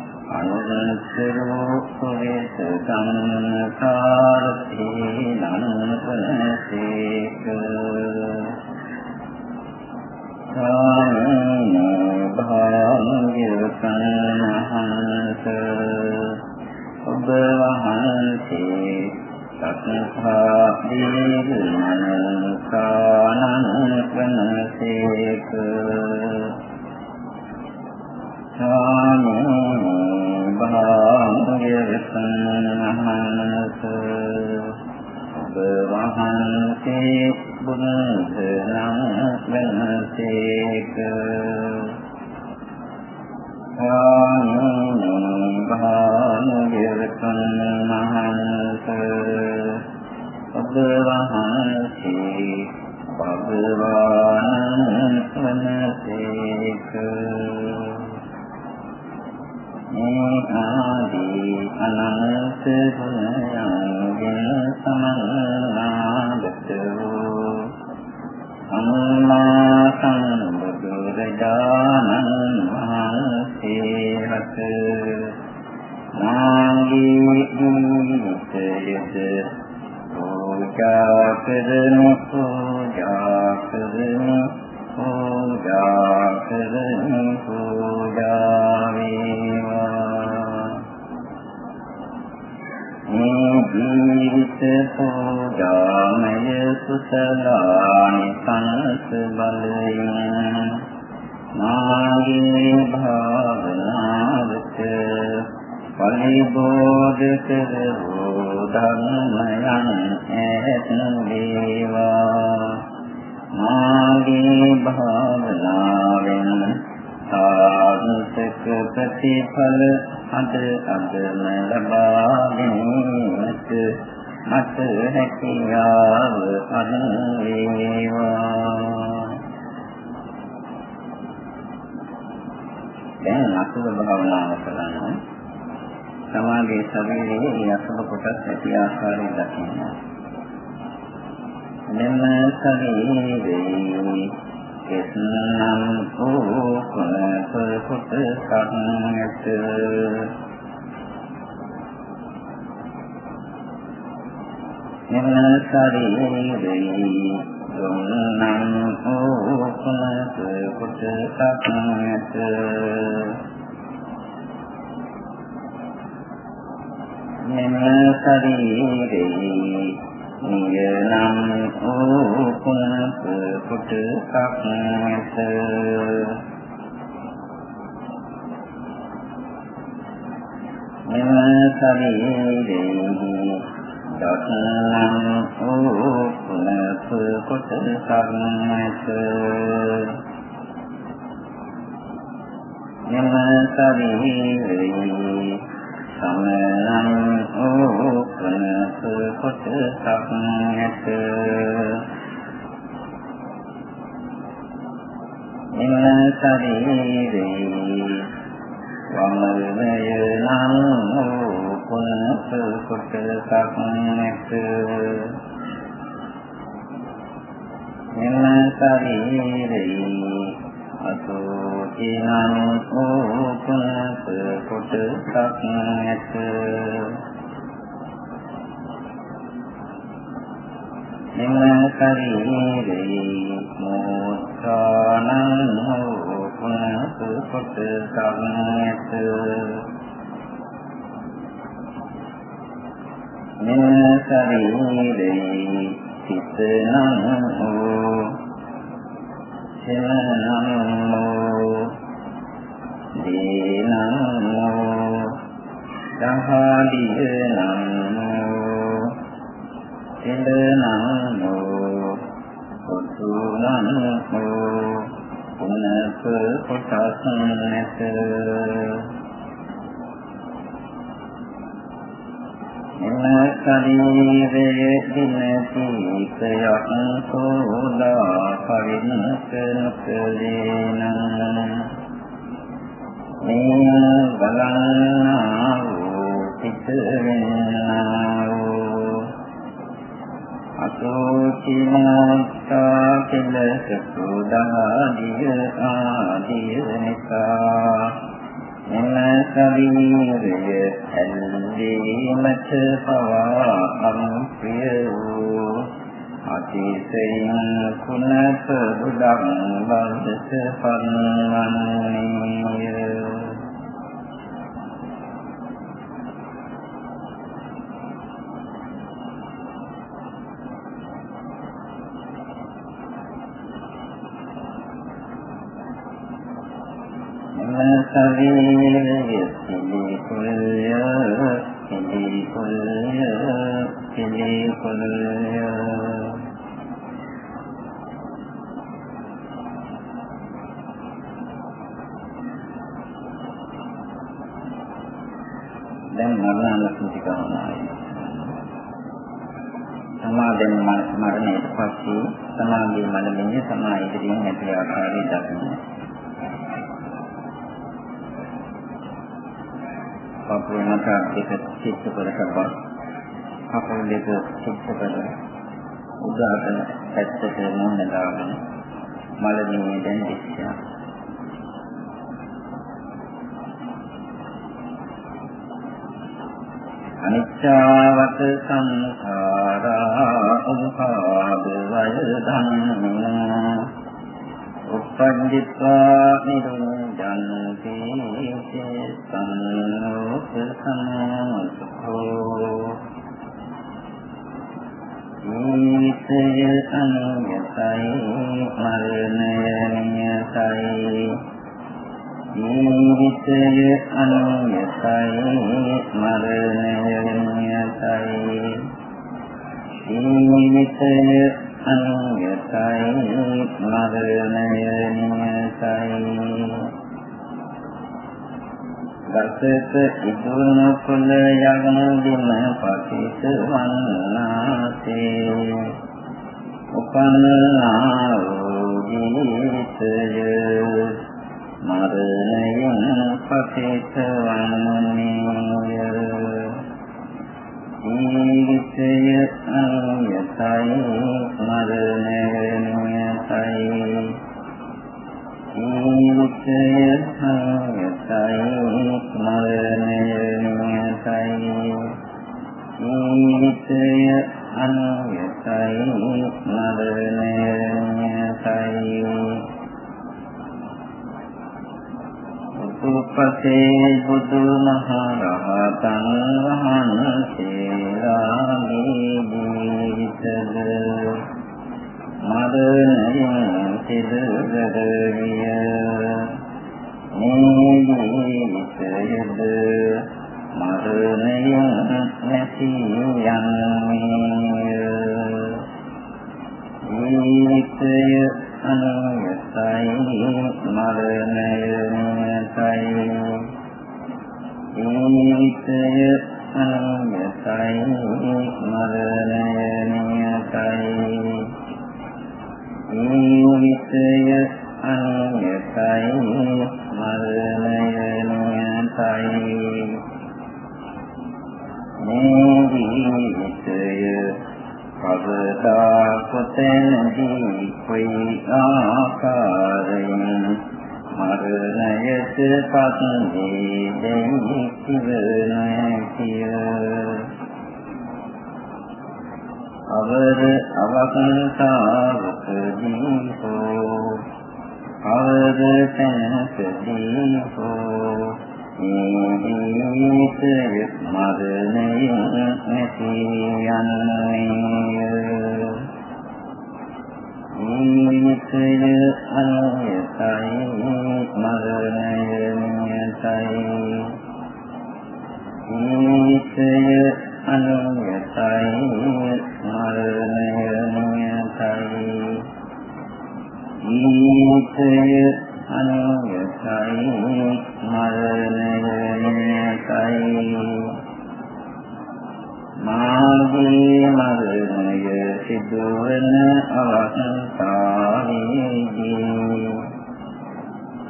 අනුසරෝ සුවේත සංකාරති නන්පනසේක සාම භාග්‍යවතුන් මහන්ස ඔබ වහන්සේ සත්තා දීර්ඝමනසානං වනසේක සාමෝ වහන්සේ බුදුසනම් භාවනාව කරනවා. සමාගයේ ශරීරයේ ඒ අසුබ කොටස් ඇති ආකාරය දකින්න මෙන්න ශරීරයේ එස්නම් කෝකනත කොට සම්නත මෙන්න ශරීරයේ දුන්නම් කෝකනත කොට සම්නත මෙන්න ශරීරයේ නියනම් ඕකුණක කොටසක් නැත මෙම ශරීරයේ දක්නම් ඕකුණක කොටසක් නැත මෙම ශරීරයේ සමනං ඕපනස කොටසක් නැත එම ශරීරේ වමනය නම් ඕපනස කොටසක් නැත එම ශරීරේ අසෝචිනං ඕපනස කොටසක් නැත. එම ශරීරේ මොත්තානං ඕපනස කොටසක් නැත. මෙම ශරීරේ සිතනං සහාදීනෝ ඉන්දනෝ සුතුනෝ පුනප කොටස් නැත එම ශරීරයේ දිනතිකයක් සෝදා පරිණතනකලේන මේ බලන්නා වූ පිටවෙන්නා වූ අසෝචිනත්තා කෙලස සෝදාදිය ආදිය නිසා එම ශරීරය ඇල්ලීමට පවා අම්පිය වූ අතිශයින් කුණත බුදම් වන්දස පන්නන්නේ සමාධිය මනමින් සමා ඉදිරියෙන් ඇති ආකාරය දක්වනවා කකුල් මත දෙක චිත්ත කරකපා කකුල් දෙක චිත්ත කර උදාහරණ පැත්තට මොන දාගෙන මලමිණිය දැන් දිස්සා අනිච්චවත සංඛාරා උපාද වය ධම්මෝ උප්පජ්ජිත්වා නිරුද්ධන්ති සන්නෝප සමෝසෝ ජීවිතය අනුයතයි මරණය නියතයි ජීවිතය අනුයතයි මරණය නියතයි ජීවිතය අනුයතයි මරණය නියතයි දසක ඉදුණු කුල යගන දින පතිත වන්නාසේ උපන්නා වූ ජීවිතය මරණයෙන් පතිත වන්නේය ජීවිතය අනියතයි මරණයෙන් යතයි ජීවිතය සංයතයි මරණය නියතයි. ජීවිතය අනුයතයි මරණය නියතයි. උපසේ බුදු මහරහතන් වහන්සේලාගේ ජීවිතද මරණයෙන් සිදුවරිය නීදිසයද මරණයෙන් නැති යන්නේ ජීවිතය අනුයතයි මරණය නැතයි ජීවිතය අනුයතයි මරණය නැතයි ජීවිතය අනියතයි මරණය නියතයි මේ ජීවිතය කවදා කොතැනදී කොයි ආකාරයෙන් මරණයට පත් වේ දෙන්නේ කිවනෑ අවර අවසන්තාවකදී හෝ අවර තැනකදී හෝ ජීවිතය මරණය නැති යන්නේ. ජීවිතය අනියතයි. මරණය නියතයි ජීවිතය අනුයතයි මරණය නියතයි ජීවිතය අනුයතයි මරණය නියතයි මාගේ මරණය සිදුවන අවස්ථාවේදී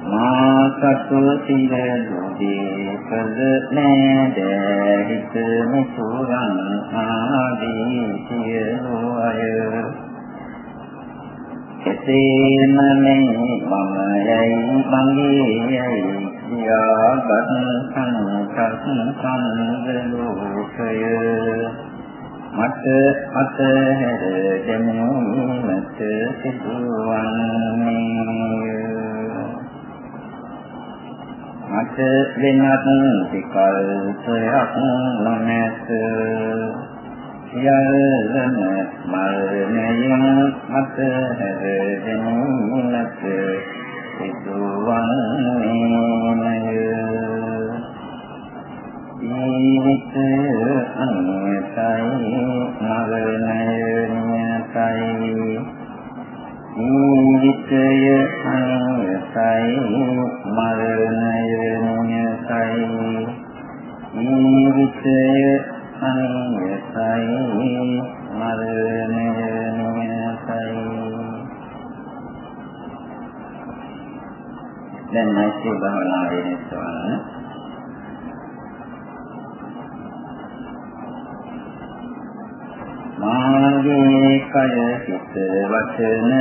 මා සතු සිර දුදී කළ නෑද හිත මිතුරන් ආදී සියලු අය. එසේම මේ මම යයි මගේ යයි කියාගත් සංකත් සංදලෝකය මට අතහැර දෙමුමත සිදුවන්නේ මට වෙනත් විකල්පයක් නොමැත සියල්ලම මරණයෙන් මත හැරෙන්නට සිදුවන්නේමය ජීවිතය අනියතයි මරණය නියතයි ජීවිතය අනියතයි මරණය නියතයි ජීවිතය අනියතයි මරණය දැන් නැති භවනාවේ නිස්සවන්න මාගේ කය සිත වචනය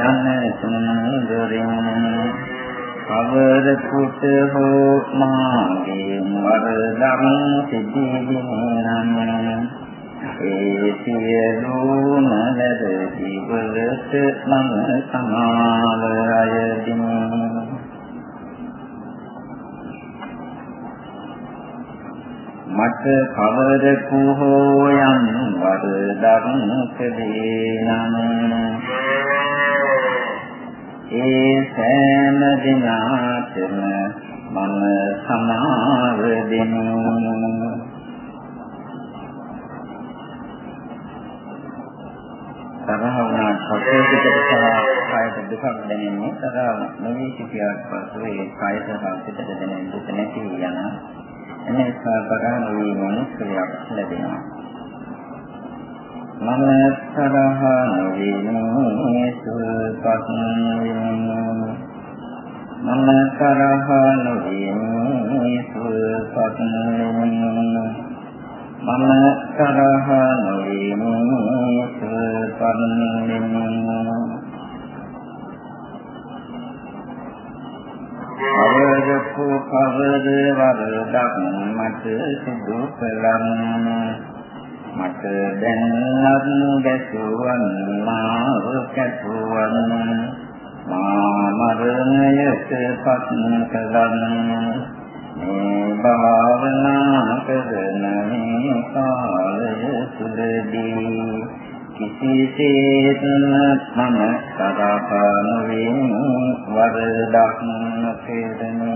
යන සුන්දරින්. අවර කුට හෝ මාගේ වරදම් සිදුවිනම් ඒ සියලුම නැද ජීවලට මම සමාව මට මට කවර කුහෝ යම් වරදක් කදේනම් ඒ සෑම දිනාටම මම සමාව දෙනු තරහ වුණාට පස්සේ පිටට කායට දුකක් දැනෙන්නේ. තරහ නොවී සිටියාට පස්සේ ඒ කායට පිටට දැනෙන දුක නැති යන එනිසා තරහ නොවීමෙන් ක්‍රියාවක් ලැබෙනවා. මම තරහ නොවීමේ සුපත් මම තරහ නොවීමේ සුපත් මම තරහ නොවීමේ සුපත් අවරකු කවද වරදක් මට සිදු කලම් මට දැන්නත් ගැසුවන් මාව කැපුවන්. මා මරණයට පත් කලම් මේ භාවනා කරන මේ කාලය තුලදී කිසිසේත් මම සදාපාන වෙමි වරදක් නොකෙරෙමි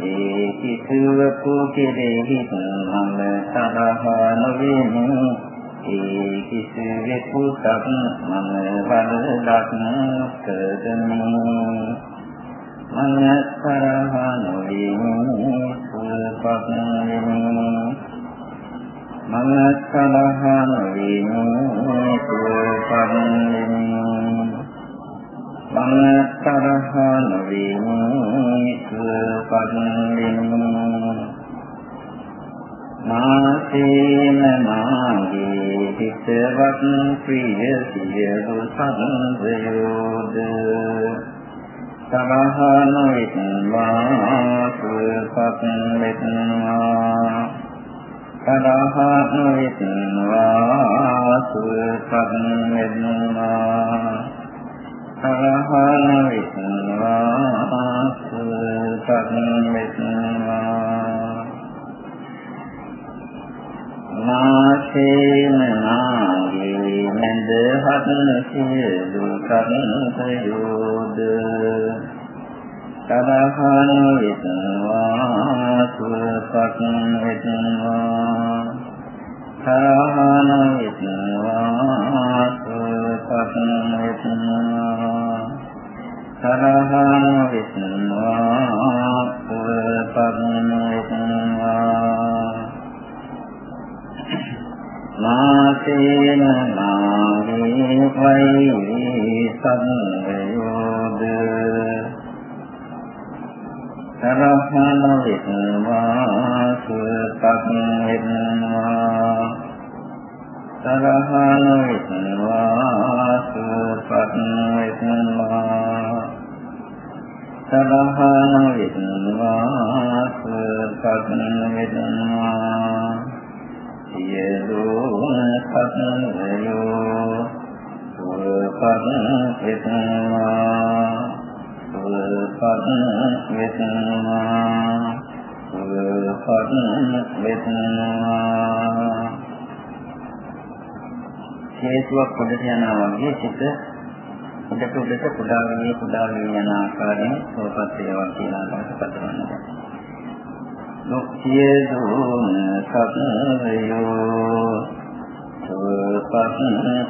ඒ කිසිවකු කෙරෙහි මම සදාපාන වෙමි ඒ කිසිවෙකු සත් මම වරදක් නොකෙරෙමි මම සරහන වෙමි සුපත් වෙමි මම සලහන වීමු සුපරින් මම සලහන වීමු සුපරින් මාතේන මාගේ හිතවත් ප්‍රිය සියලු සංදයෝද සලහන විත්වා සුපත් වෙත්වා සදාහ නොවෙත්වා සුවපත් වෙත්වා සදාහ නොවෙත්වා සුවපත් වෙත්වා මාසේන නාගේ මන්දහත් සියලු කර්ණයෝද සදාහන වෙත්වා සුවපත් වෙත්වා සදාහන වෙත්වා සුවපත් වෙත්වා සදාහන වෙත්වා සුවපත් වෙත්වා මාතේන නාගේ වෛ සම්යෝද සරහන වෙත්වා සුපත් වෙත්වා සරහන වෙත්වා සුපත් වෙත්වා සරහන වෙත්වා සුපත් වෙත්වා සියලු සත්වයෝ සුපත් වෙත්වා සුවපත් වෙතනවා සුවපත් වෙතනවා හේතුවක් පොඩට යනවා වගේ සිත උඩට උඩට කුඩා වෙන්නේ කුඩා වෙන්නේ යන ආකාරයෙන් සුවපත් වේවා කියලා අදහස පතරනවා. නොකියදෝන සත්‍යයෝ සුවපත්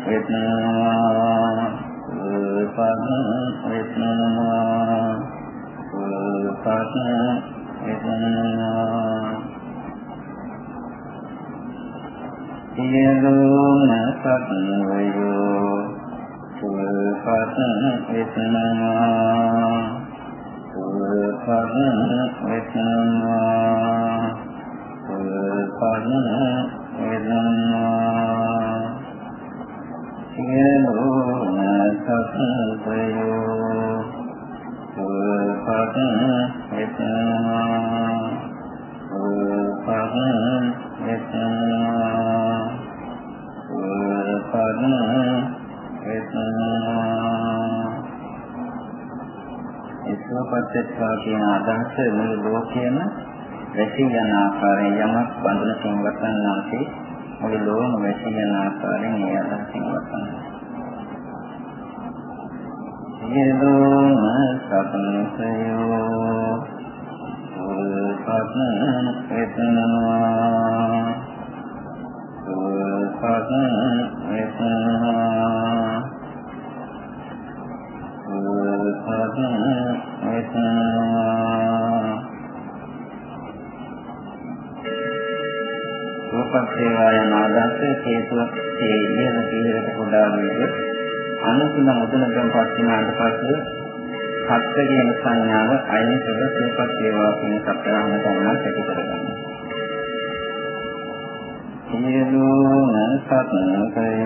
වෙතනවා පද වෙතනවා පද වෙතනවා සියලුම සත්වයෝ සුවපත් වෙතනවා සුවපත් වෙතනවා සුවපත් වෙතනවා වෙත්වා කියන අදහස මුළු ලෝකයේම වැසී යන ආකාරයෙන් යමක් බඳුන සිංවසන්නාසේ මුළු ලෝකම වැසී යන ආකාරයෙන් ඒ අදහසින් වසන්නා. සියලුම සත්‍යයෝ සුපත්න වේතනවා සුපත්න වේතනවා සුපත්න වේතනවා සුපත් සේවාය නාදස්ස හේතුව ඒ ඉහළ පිළිවෙලට පොඩා වේද අනුසුන මුදුනකින් පස්සිනාට පස්සේ සත්‍ය කියන සංඥාව අයින් කර සූපත් වේවා කියන සත්‍යයම තමයි ඇති කරගන්නේ. සියලුම සත්‍යය